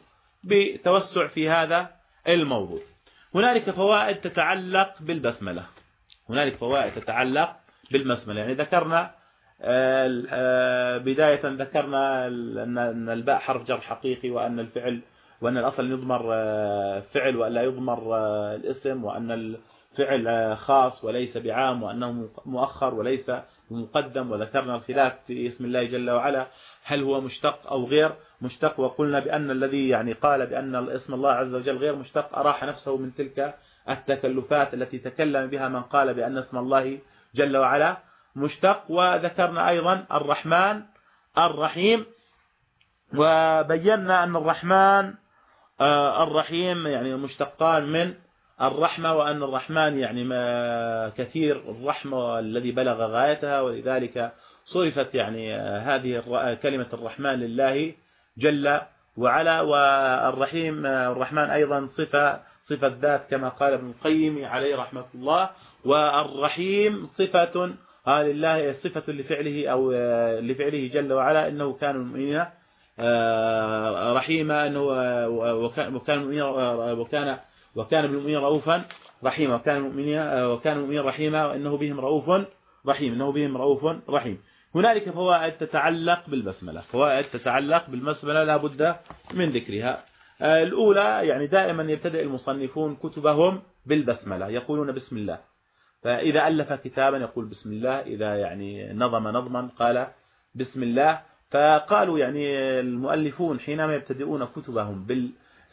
بتوسع في هذا الموضوع. هنالك فوائد تتعلق بالبسملة. هنالك فوائد تتعلق بالبسملة. يعني ذكرنا بداية ذكرنا أن الباء حرف جر حقيقي وأن الفعل وأن الأصل يضمر فعل وأن لا يضمر الاسم وأن فعل خاص وليس بعام وأنه مؤخر وليس مقدم وذكرنا الخلاف في اسم الله جل وعلا. هل هو مشتق أو غير مشتق؟ وقلنا بأن الذي يعني قال بأن اسم الله عز وجل غير مشتق أراح نفسه من تلك التكلفات التي تكلم بها من قال بأن اسم الله جل وعلا مشتق. وذكرنا أيضا الرحمن الرحيم. وبينا أن الرحمن آه، الرحيم يعني مشتقان من الرحمة وأن الرحمن يعني ما كثير الرحمة الذي بلغ غايتها ولذلك صرفت يعني آه، هذه كلمة الرحمن لله جل وعلا والرحيم آه، الرحمن أيضا صفة صفة ذات كما قال ابن القيم عليه رحمة الله والرحيم صفة لله صفة لفعله أو لفعله جل وعلا إنه كان المؤمنين آه، رحيما إنه وكان وكان وكان بالمؤمنين رؤوفا رحيما. وكان المؤمنين وكان المؤمنين رحيما وإنه بهم رؤوف رحيم إنه بهم رؤوف رحيم. هنالك فوائد تتعلق بالبسملة. فوائد تتعلق بالبسملة لا بد من ذكرها. آه، الأولى يعني دائما يبتدئ المصنفون كتبهم بالبسملة يقولون بسم الله. فإذا ألف كتابا يقول بسم الله إذا يعني نظم نظما قال بسم الله. فقالوا يعني المؤلفون حينما يبتدئون كتبهم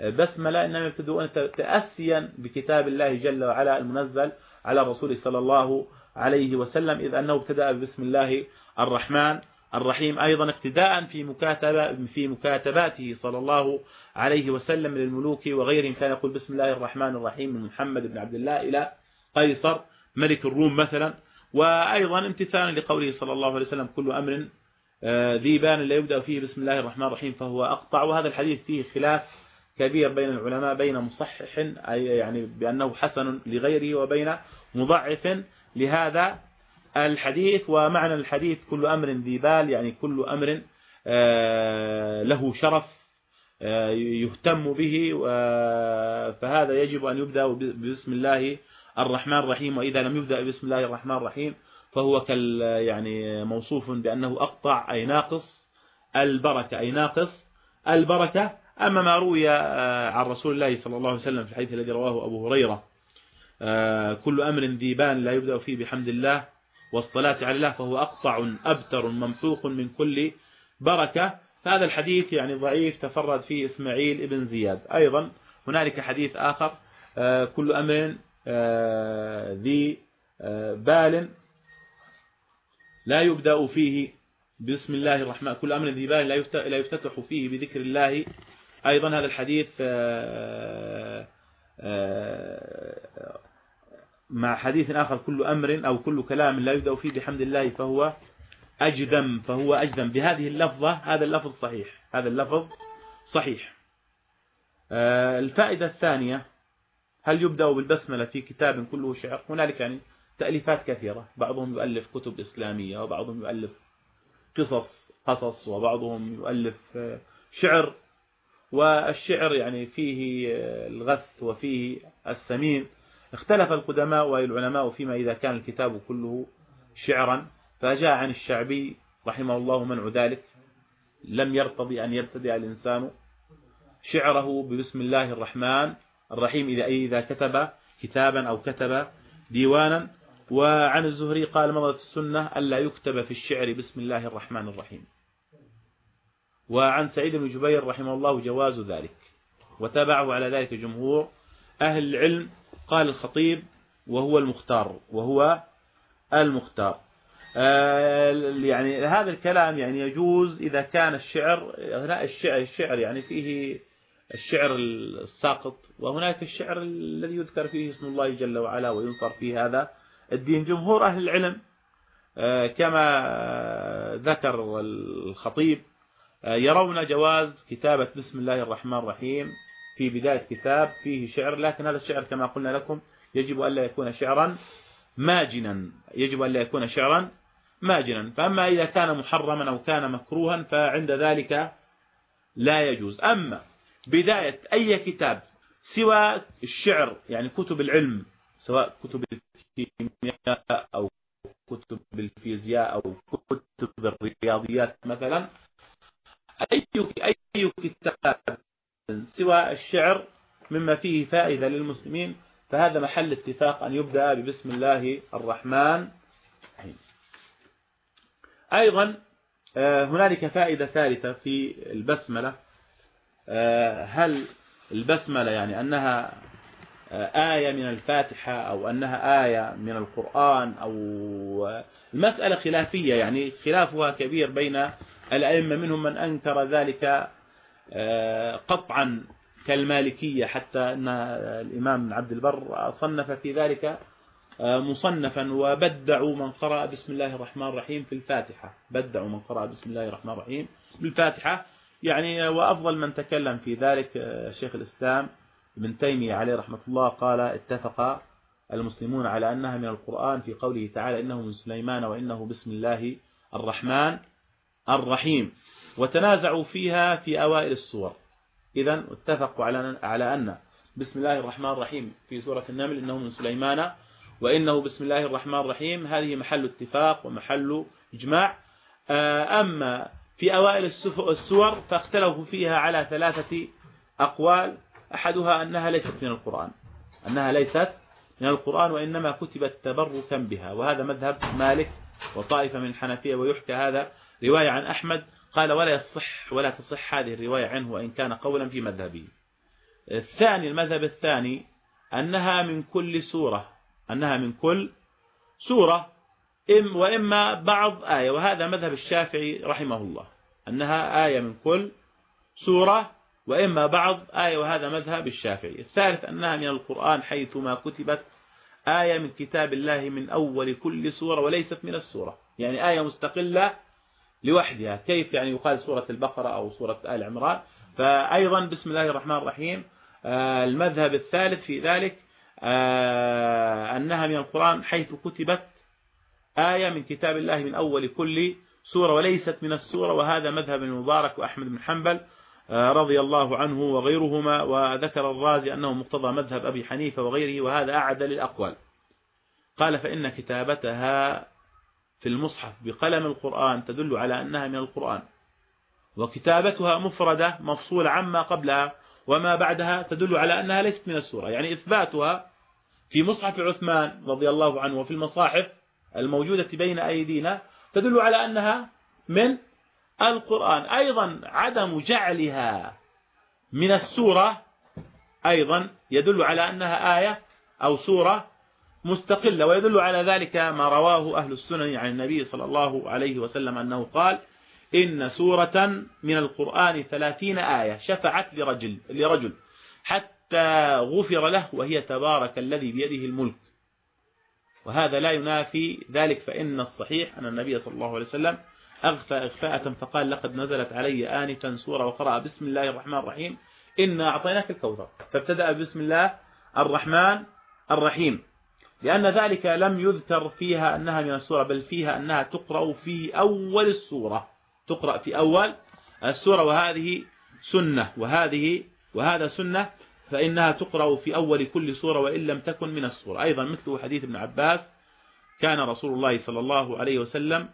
بالبسملة إنما يبتدئون تأسيا بكتاب الله جل وعلا المنزل على الرسول صلى الله عليه وسلم إذ أنه ابتدأ بسم الله الرحمن الرحيم. أيضا اقتداء في مكاتبة في مكاتباته صلى الله عليه وسلم للملوك وغيرهم. كان يقول بسم الله الرحمن الرحيم من محمد بن عبد الله إلى قيصر ملك الروم مثلا. وأيضا امتثالا لقوله صلى الله عليه وسلم كل أمر آه، ذيبان لا يبدأ فيه بسم الله الرحمن الرحيم فهو أقطع. وهذا الحديث فيه خلاف كبير بين العلماء بين مصحح أي يعني بأنه حسن لغيره وبين مضعف لهذا الحديث. ومعنى الحديث كل أمر ذي بال يعني كل أمر آه، له شرف آه، يهتم به. فهذا يجب أن يبدأ بسم الله الرحمن الرحيم. وإذا لم يبدأ بسم الله الرحمن الرحيم فهو كال يعني موصوف بأنه أقطع أي ناقص البركة أي ناقص البركة. أما ما روي آه، عن رسول الله صلى الله عليه وسلم في الحديث الذي رواه أبو هريرة آه، كل أمر ذيبان لا يبدأ فيه بحمد الله والصلاة على الله فهو أقطع أبتر ممحوق من كل بركة. فهذا الحديث يعني ضعيف تفرد فيه إسماعيل ابن زياد. أيضا هنالك حديث آخر آه، كل أمر ذي بال لا يبدأ فيه بسم الله الرحمن كل أمر ذي بال لا يفتتح فيه بذكر الله أيضا هذا الحديث آه، آه، مع حديث آخر كل أمر أو كل كلام لا يبدأ فيه بحمد الله فهو أجدم فهو أجدم بهذه اللفظة هذا اللفظ صحيح هذا اللفظ صحيح. آه، الفائدة الثانية هل يبدأ بالبسملة في كتاب كله شعر؟ هنالك يعني تأليفات كثيرة. بعضهم يؤلف كتب إسلامية وبعضهم يؤلف قصص قصص وبعضهم يؤلف شعر. والشعر يعني فيه آه، الغث وفيه السمين. اختلف القدماء والعلماء فيما إذا كان الكتاب كله شعرا. فجاء عن الشعبي رحمه الله منع ذلك. لم يرتضي أن يبتدئ الإنسان شعره ببسم الله الرحمن الرحيم. إذا إذا كتب كتابا أو كتب ديوانا. وعن الزهري قال مضت السنة ألا يكتب في الشعر بسم الله الرحمن الرحيم. وعن سعيد بن جبير رحمه الله جواز ذلك وتابعه على ذلك جمهور. أهل العلم قال الخطيب وهو المختار وهو المختار. آه، يعني هذا الكلام يعني يجوز إذا كان الشعر هنا الشعر, الشعر يعني فيه الشعر الساقط وهناك الشعر الذي يذكر فيه اسم الله جل وعلا وينصر فيه هذا الدين. جمهور أهل العلم آه، كما ذكر الخطيب يرون جواز كتابة بسم الله الرحمن الرحيم في بداية كتاب فيه شعر لكن هذا الشعر كما قلنا لكم يجب أن لا يكون شعرا ماجنا يجب أن لا يكون شعرا ماجنا. فأما إذا كان محرما أو كان مكروها فعند ذلك لا يجوز. أما بداية أي كتاب سوى الشعر يعني كتب العلم سواء كتب الكيمياء أو كتب الفيزياء أو كتب الرياضيات مثلا أي أي كتاب سوى الشعر مما فيه فائدة للمسلمين فهذا محل اتفاق أن يبدأ ببسم الله الرحمن الرحيم. أيضا آه، هنالك فائدة ثالثة في البسملة. آه، هل البسملة يعني أنها آه، آية من الفاتحة أو أنها آية من القرآن أو المسألة خلافية يعني خلافها كبير بين الأئمة منهم من أنكر ذلك قطعا كالمالكية حتى أن الإمام عبد البر صنف في ذلك آه، مصنفا وبدعوا من قرأ بسم الله الرحمن الرحيم في الفاتحة. بدعوا من قرأ بسم الله الرحمن الرحيم بالفاتحة. يعني وأفضل من تكلم في ذلك آه، شيخ الإسلام ابن تيمية عليه رحمة الله قال اتفق المسلمون على أنها من القرآن في قوله تعالى إنه من سليمان وإنه بسم الله الرحمن. الرحيم. وتنازعوا فيها في أوائل السور. إذا اتفقوا على أن بسم الله الرحمن الرحيم في سورة النمل إنه من سليمان وإنه بسم الله الرحمن الرحيم هذه محل اتفاق ومحل إجماع. آه، أما في أوائل السور فاختلفوا فيها على ثلاثة أقوال أحدها أنها ليست من القرآن. أنها ليست من القرآن وإنما كتبت تبركا بها. وهذا مذهب مالك وطائفة من الحنفية ويحكى هذا رواية عن أحمد قال ولا يصح ولا تصح هذه الرواية عنه وإن كان قولا في مذهبه. الثاني المذهب الثاني أنها من كل سورة أنها من كل سورة إم وإما بعض آية وهذا مذهب الشافعي رحمه الله أنها آية من كل سورة وإما بعض آية وهذا مذهب الشافعي. الثالث أنها من القرآن حيثما كتبت آية من كتاب الله من أول كل سورة وليست من السورة يعني آية مستقلة لوحدها كيف يعني يقال سورة البقرة أو سورة آل عمران. فأيضا بسم الله الرحمن الرحيم. آه، المذهب الثالث في ذلك آه، أنها من القرآن حيث كتبت آية من كتاب الله من أول كل سورة وليست من السورة وهذا مذهب المبارك وأحمد بن حنبل آه، رضي الله عنه وغيرهما. وذكر الرازي أنه مقتضى مذهب أبي حنيفة وغيره وهذا أعدل الأقوال قال فإن كتابتها في المصحف بقلم القرآن تدل على أنها من القرآن. وكتابتها مفردة مفصولة عما قبلها وما بعدها تدل على أنها ليست من السورة. يعني إثباتها في مصحف عثمان رضي الله عنه وفي المصاحف الموجودة بين أيدينا تدل على أنها من القرآن. أيضا عدم جعلها من السورة أيضا يدل على أنها آية أو سورة مستقلة ويدل على ذلك ما رواه أهل السنن عن النبي صلى الله عليه وسلم أنه قال إن سورة من القرآن ثلاثين آية شفعت لرجل, لرجل حتى غفر له وهي تبارك الذي بيده الملك. وهذا لا ينافي ذلك فإن الصحيح أن النبي صلى الله عليه وسلم أغفى إغفاءة فقال لقد نزلت علي آنفا سورة وقرأ بسم الله الرحمن الرحيم إنا أعطيناك الكوثر. فابتدأ بسم الله الرحمن الرحيم. لأن ذلك لم يذكر فيها أنها من السورة بل فيها أنها تقرأ في أول السورة. تقرأ في أول السورة وهذه سنة وهذه وهذا سنة فإنها تقرأ في أول كل سورة وإن لم تكن من السورة. أيضا مثل حديث ابن عباس كان رسول الله صلى الله عليه وسلم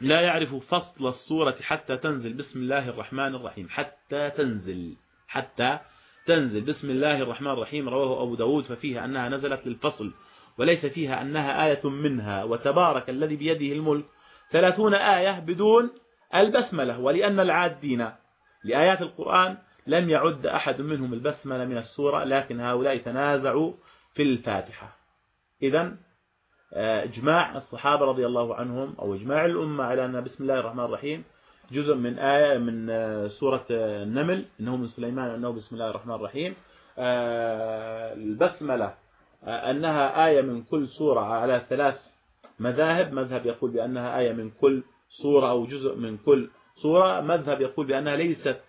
لا يعرف فصل السورة حتى تنزل. بسم الله الرحمن الرحيم. حتى تنزل. حتى تنزل. بسم الله الرحمن الرحيم. رواه أبو داود ففيها أنها نزلت للفصل وليس فيها أنها آية منها. وتبارك الذي بيده الملك. ثلاثون آية بدون البسملة ولأن العادين لآيات القرآن لم يعد أحد منهم البسملة من السورة لكن هؤلاء تنازعوا في الفاتحة. إذا آه، إجماع الصحابة رضي الله عنهم أو إجماع الأمة على أن بسم الله الرحمن الرحيم. جزء من آية من آه، سورة آه، النمل إنه من سليمان أنه بسم الله الرحمن الرحيم. البسملة أنها آية من كل سورة على ثلاث مذاهب. مذهب يقول بأنها آية من كل سورة أو جزء من كل سورة. مذهب يقول بأنها ليست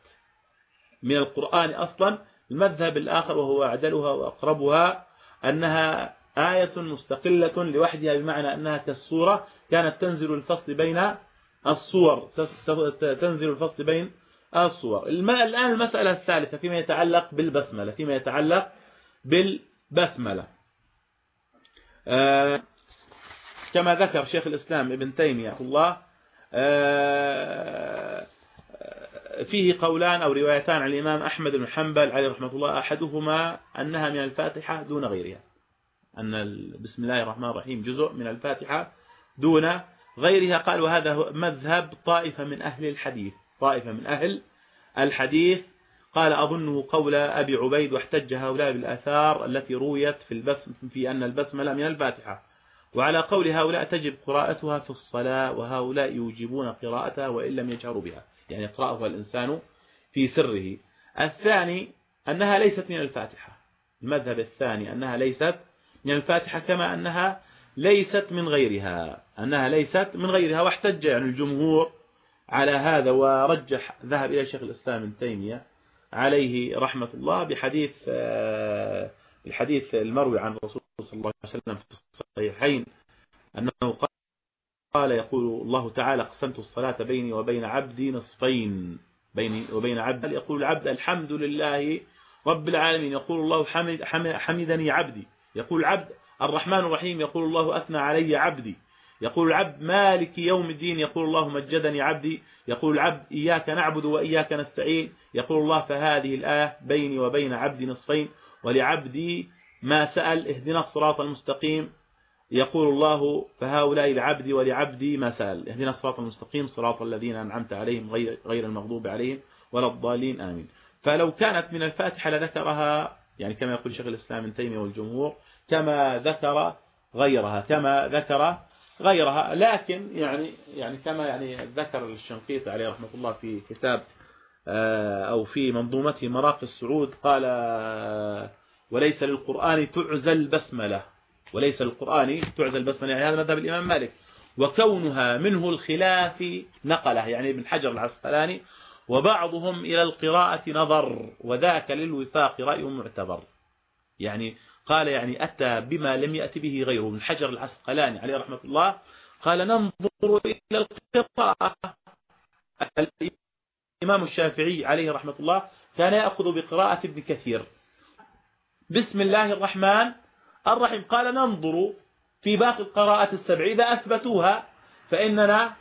من القرآن أصلا. المذهب الآخر وهو أعدلها وأقربها أنها آية مستقلة لوحدها بمعنى أنها كالسورة كانت تنزل الفصل بين الصور تنزل الفصل بين الصور. الآن المسألة الثالثة فيما يتعلق بالبسملة فيما يتعلق بالبسملة. آه، كما ذكر شيخ الإسلام ابن تيمية الله آه، فيه قولان أو روايتان عن الإمام أحمد بن حنبل عليه رحمة الله أحدهما أنها من الفاتحة دون غيرها. أن بسم الله الرحمن الرحيم جزء من الفاتحة دون غيرها قال وهذا مذهب طائفة من أهل الحديث. طائفة من أهل الحديث. قال أظنه قول أبي عبيد واحتج هؤلاء بالآثار التي رويت في البسم في أن البسملة من الفاتحة. وعلى قول هؤلاء تجب قراءتها في الصلاة وهؤلاء يوجبون قراءتها وإن لم يجهروا بها. يعني يقرأها الإنسان في سره. الثاني أنها ليست من الفاتحة. المذهب الثاني أنها ليست من الفاتحة كما أنها ليست من غيرها أنها ليست من غيرها واحتج يعني الجمهور على هذا ورجح ذهب إلى شيخ الإسلام ابن تيمية عليه رحمة الله بحديث آه، الحديث المروي عن الرسول صلى الله عليه وسلم في الصحيحين أنه قال يقول الله تعالى قسمت الصلاة بيني وبين عبدي نصفين بيني وبين عبدي. يقول العبد الحمد لله رب العالمين. يقول الله حمد حمدني عبدي. يقول العبد الرحمن الرحيم يقول الله أثنى علي عبدي. يقول العبد مالك يوم الدين. يقول الله مجدني عبدي. يقول العبد إياك نعبد وإياك نستعين. يقول الله فهذه الآية بيني وبين عبدي نصفين. ولعبدي ما سأل اهدنا الصراط المستقيم. يقول الله فهؤلاء العبد ولعبدي ما سأل. اهدنا الصراط المستقيم. صراط الذين أنعمت عليهم غير, غير المغضوب عليهم ولا الضالين. آمين. فلو كانت من الفاتحة لذكرها يعني كما يقول شيخ الإسلام من تيمية والجمهور كما ذكر غيرها كما ذكر غيرها. لكن يعني يعني كما يعني ذكر الشنقيط عليه رحمة الله في كتاب آه، أو في منظومته مراقي السعود قال آه، وليس للقرآن تعزل بسملة وليس للقرآن تعزل بسملة يعني هذا مذهب الإمام مالك. وكونها منه الخلاف نقله. يعني ابن حجر العسقلاني وبعضهم إلى القراءة نظر وذاك للوفاق رأي معتبر. يعني قال يعني أتى بما لم يأتي به غيره من حجر العسقلاني عليه رحمة الله. قال ننظر إلى القراءة. الإمام الشافعي عليه رحمة الله كان يأخذ بقراءة ابن كثير. بسم الله الرحمن الرحيم. قال ننظر في باقي القراءات السبع. إذا أثبتوها فإننا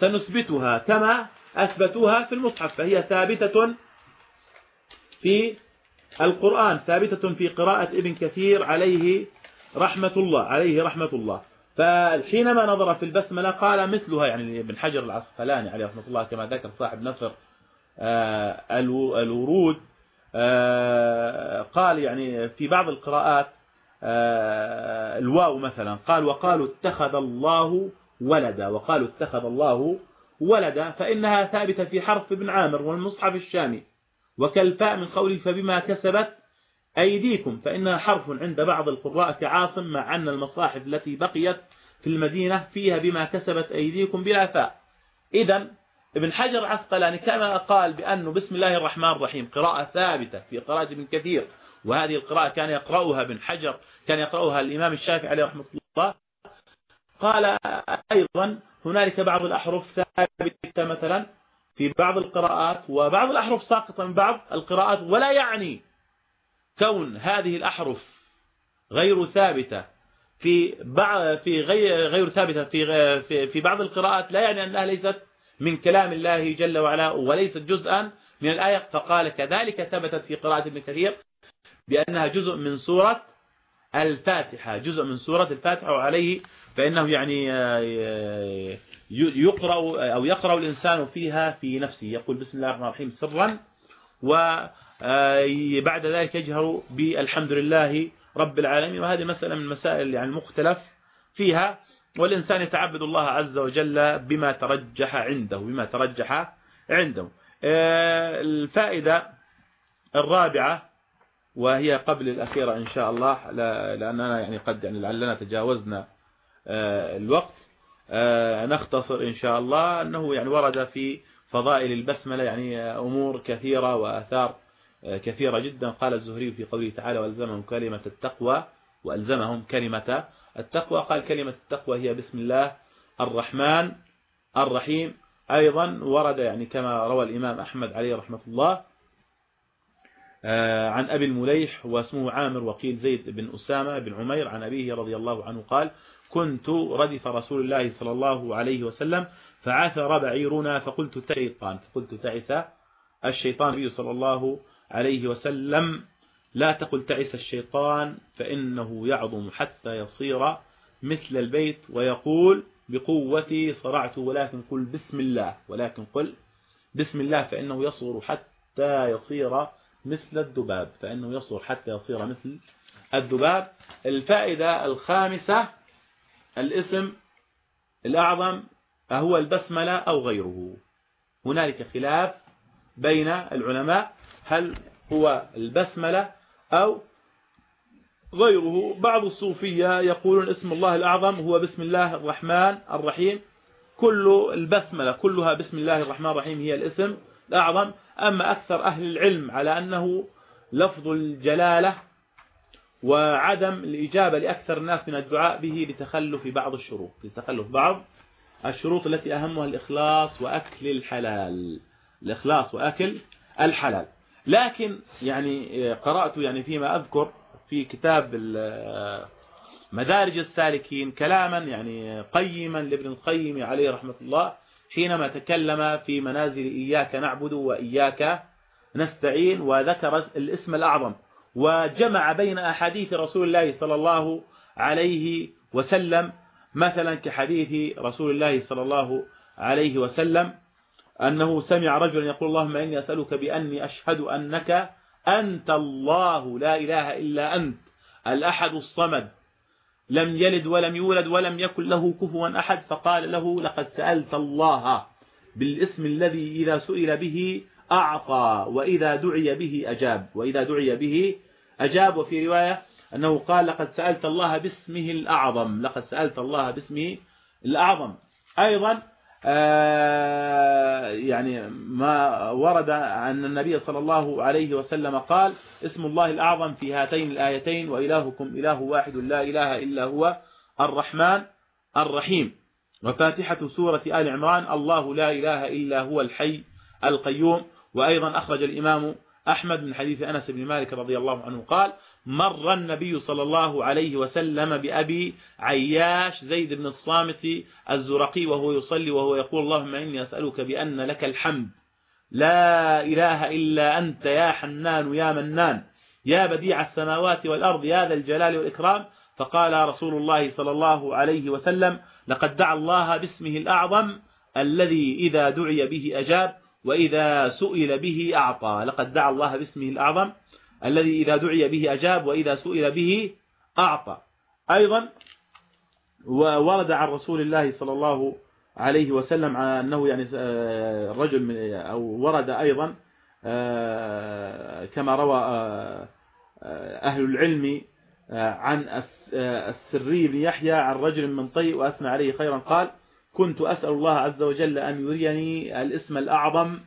سنثبتها كما أثبتوها في المصحف. فهي ثابتة في القرآن ثابتة في قراءة ابن كثير عليه رحمة الله عليه رحمة الله. فحينما نظر في البسملة قال مثلها يعني ابن حجر العسقلاني عليه رحمة الله كما ذكر صاحب نثر آه، الورود آه، قال يعني في بعض القراءات آه، الواو مثلا قال وقالوا اتخذ الله ولدا وقالوا اتخذ الله ولدا فإنها ثابتة في حرف ابن عامر والمصحف الشامي. وكالفاء من قوله فبما كسبت أيديكم فإنها حرف عند بعض القراء كعاصم مع أن المصاحف التي بقيت في المدينة فيها بما كسبت أيديكم بلا فاء. إذا ابن حجر عسقلاني كما قال بأنه بسم الله الرحمن الرحيم قراءة ثابتة في قراءة ابن كثير وهذه القراءة كان يقرأها ابن حجر كان يقرأها الإمام الشافعي عليه رحمة الله. قال أيضا هنالك بعض الأحرف ثابتة مثلا في بعض القراءات وبعض الأحرف ساقطة من بعض القراءات ولا يعني كون هذه الأحرف غير ثابتة في بعض في غير غير ثابتة في في في بعض القراءات لا يعني أنها ليست من كلام الله جل وعلا وليست جزءا من الآية فقال كذلك ثبتت في قراءة ابن كثير بأنها جزء من سورة الفاتحة جزء من سورة الفاتحة وعليه فإنه يعني آه، يقرأ أو يقرأ الإنسان فيها في نفسه. يقول بسم الله الرحمن الرحيم سرا وبعد آه، ذلك يجهر بالحمد لله رب العالمين. وهذه مسألة من المسائل يعني المختلف فيها. والإنسان يتعبد الله عز وجل بما ترجح عنده بما ترجح عنده. آه، الفائدة الرابعة وهي قبل الأخيرة إن شاء الله لأننا يعني قد يعني لعلنا تجاوزنا آه، الوقت. نختصر إن شاء الله أنه يعني ورد في فضائل البسملة يعني أمور كثيرة وآثار آه، كثيرة جدا. قال الزهري في قوله تعالى وألزمهم كلمة التقوى وألزمهم كلمة التقوى قال كلمة التقوى هي بسم الله الرحمن الرحيم أيضا ورد يعني كما روى الإمام أحمد عليه رحمة الله عن أبي المليح واسمه عامر وقيل زيد بن أسامة بن عمير عن أبيه رضي الله عنه قال كنت ردف رسول الله صلى الله عليه وسلم فعثر بعيرنا فقلت تعيطان فقلت تعس الشيطان. النبي صلى الله عليه وسلم لا تقل تعس الشيطان فإنه يعظم حتى يصير مثل البيت ويقول بقوتي صرعت ولكن قل بسم الله ولكن قل بسم الله فإنه يصغر حتى يصير مثل الذباب فإنه يصغر حتى يصير مثل الذباب. الفائدة الخامسة الاسم الأعظم أهو البسملة أو غيره. هنالك خلاف بين العلماء هل هو البسملة أو غيره. بعض الصوفية يقولون اسم الله الأعظم هو بسم الله الرحمن الرحيم. كل البسملة كلها بسم الله الرحمن الرحيم هي الاسم الأعظم. أما أكثر أهل العلم على أنه لفظ الجلالة وعدم الإجابة لأكثر الناس من الدعاء به لتخلف بعض الشروط لتخلف بعض الشروط التي أهمها الإخلاص وأكل الحلال. الإخلاص وأكل الحلال. لكن يعني قرأت يعني فيما أذكر في كتاب مدارج السالكين كلاما يعني قيما لابن القيم عليه رحمة الله حينما تكلم في منازل إياك نعبد وإياك نستعين وذكر الاسم الأعظم. وجمع بين أحاديث رسول الله صلى الله عليه وسلم مثلا كحديث رسول الله صلى الله عليه وسلم أنه سمع رجلا يقول اللهم إني أسألك بأني أشهد أنك أنت الله لا إله إلا أنت الأحد الصمد لم يلد ولم يولد ولم يكن له كفوا أحد فقال له لقد سألت الله بالاسم الذي إذا سئل به أعطى وإذا دعي به أجاب وإذا دعي به أجاب. وفي رواية أنه قال لقد سألت الله باسمه الأعظم لقد سألت الله باسمه الأعظم. أيضا آه، يعني ما ورد أن النبي صلى الله عليه وسلم قال اسم الله الأعظم في هاتين الآيتين وإلهكم إله واحد لا إله إلا هو الرحمن الرحيم. وفاتحة سورة آل عمران الله لا إله إلا هو الحي القيوم. وأيضا أخرج الإمام أحمد من حديث أنس بن مالك رضي الله عنه قال مر النبي صلى الله عليه وسلم بأبي عياش زيد بن الصامت الزرقي وهو يصلي وهو يقول اللهم إني أسألك بأن لك الحمد لا إله إلا أنت يا حنان يا منان يا بديع السماوات والأرض يا ذا الجلال والإكرام. فقال رسول الله صلى الله عليه وسلم لقد دعا الله باسمه الأعظم الذي إذا دعي به أجاب وإذا سئل به أعطى. لقد دعا الله باسمه الأعظم الذي إذا دعي به أجاب وإذا سئل به أعطى. أيضا ورد عن رسول الله صلى الله عليه وسلم أنه يعني آه، رجل من أو ورد أيضا آه، كما روى آه، أهل العلم عن السري بن يحيى عن رجل من طيء وأثنى عليه خيرا قال كنت أسأل الله عز وجل أن يريني الاسم الأعظم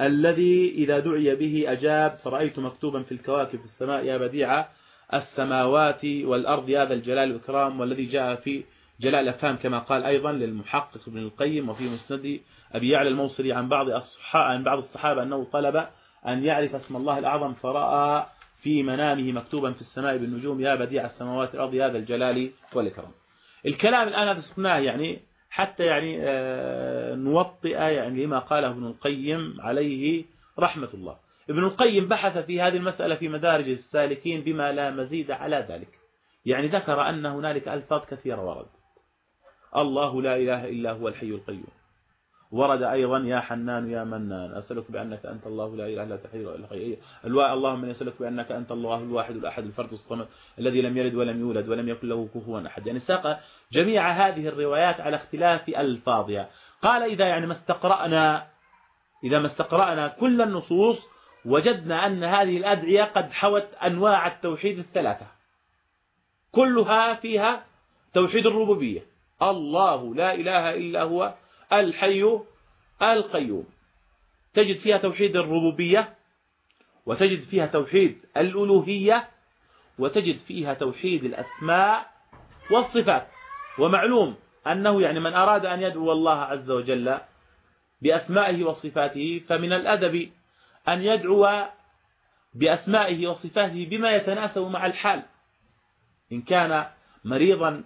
الذي إذا دعي به أجاب فرأيت مكتوبا في الكواكب في السماء يا بديع السماوات والأرض يا ذا الجلال والإكرام والذي جاء في جلاء الأفهام كما قال أيضا للمحقق ابن القيم وفي مسند أبي يعلى الموصلي عن بعض عن بعض الصحابة أنه طلب أن يعرف اسم الله الأعظم فرأى في منامه مكتوبا في السماء بالنجوم يا بديع السماوات والأرض يا ذا الجلال والإكرام. الكلام الآن هذا سقناه يعني حتى يعني آه، نوطئ يعني لما قاله ابن القيم عليه رحمة الله. ابن القيم بحث في هذه المسألة في مدارج السالكين بما لا مزيد على ذلك. يعني ذكر أن هنالك ألفاظ كثيرة ورد. الله لا إله إلا هو الحي القيوم. ورد أيضا يا حنان يا منان أسألك بأنك أنت الله لا إله إلا تحيي ولا خير اللهم من يسألك بأنك أنت الله الواحد الأحد الفرد الصمد الذي لم يلد ولم يولد ولم يكن له كفوا أحد. يعني ساق جميع هذه الروايات على اختلاف ألفاظها قال إذا يعني ما استقرأنا إذا ما استقرأنا كل النصوص وجدنا أن هذه الأدعية قد حوت أنواع التوحيد الثلاثة. كلها فيها توحيد الربوبية. الله لا إله إلا هو الحي القيوم. تجد فيها توحيد الربوبية وتجد فيها توحيد الألوهية وتجد فيها توحيد الأسماء والصفات. ومعلوم أنه يعني من أراد أن يدعو الله عز وجل بأسمائه وصفاته فمن الأدب أن يدعو بأسمائه وصفاته بما يتناسب مع الحال. إن كان مريضا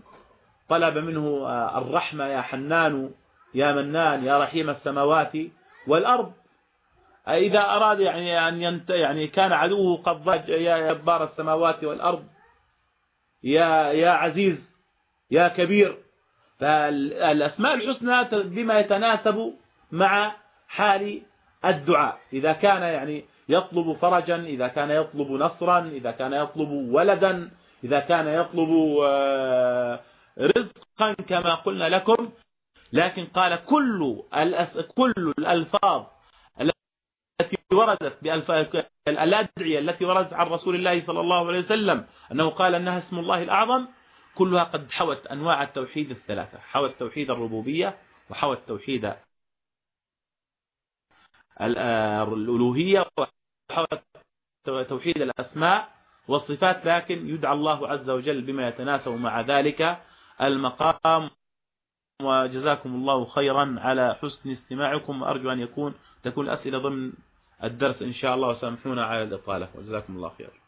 طلب منه الرحمة يا حنان يا منان يا رحيم السماوات والأرض. إذا أراد يعني أن ينت يعني كان عدوه قد ضج يا جبار السماوات والأرض. يا يا عزيز يا كبير. فالأسماء الحسنى بما يتناسب مع حال الدعاء. إذا كان يعني يطلب فرجا إذا كان يطلب نصرا إذا كان يطلب ولدا إذا كان يطلب آه، رزقا كما قلنا لكم. لكن قال كل كل الألفاظ التي وردت الأدعية التي وردت عن رسول الله صلى الله عليه وسلم أنه قال أنها اسم الله الأعظم كلها قد حوت أنواع التوحيد الثلاثة حوت توحيد الربوبية وحوت توحيد الألوهية وحوت توحيد الأسماء والصفات لكن يدعى الله عز وجل بما يتناسب مع ذلك المقام وجزاكم الله خيرا على حسن استماعكم وأرجو أن يكون تكون الأسئلة ضمن الدرس إن شاء الله وسامحونا على الإطالة. وجزاكم الله خيرا.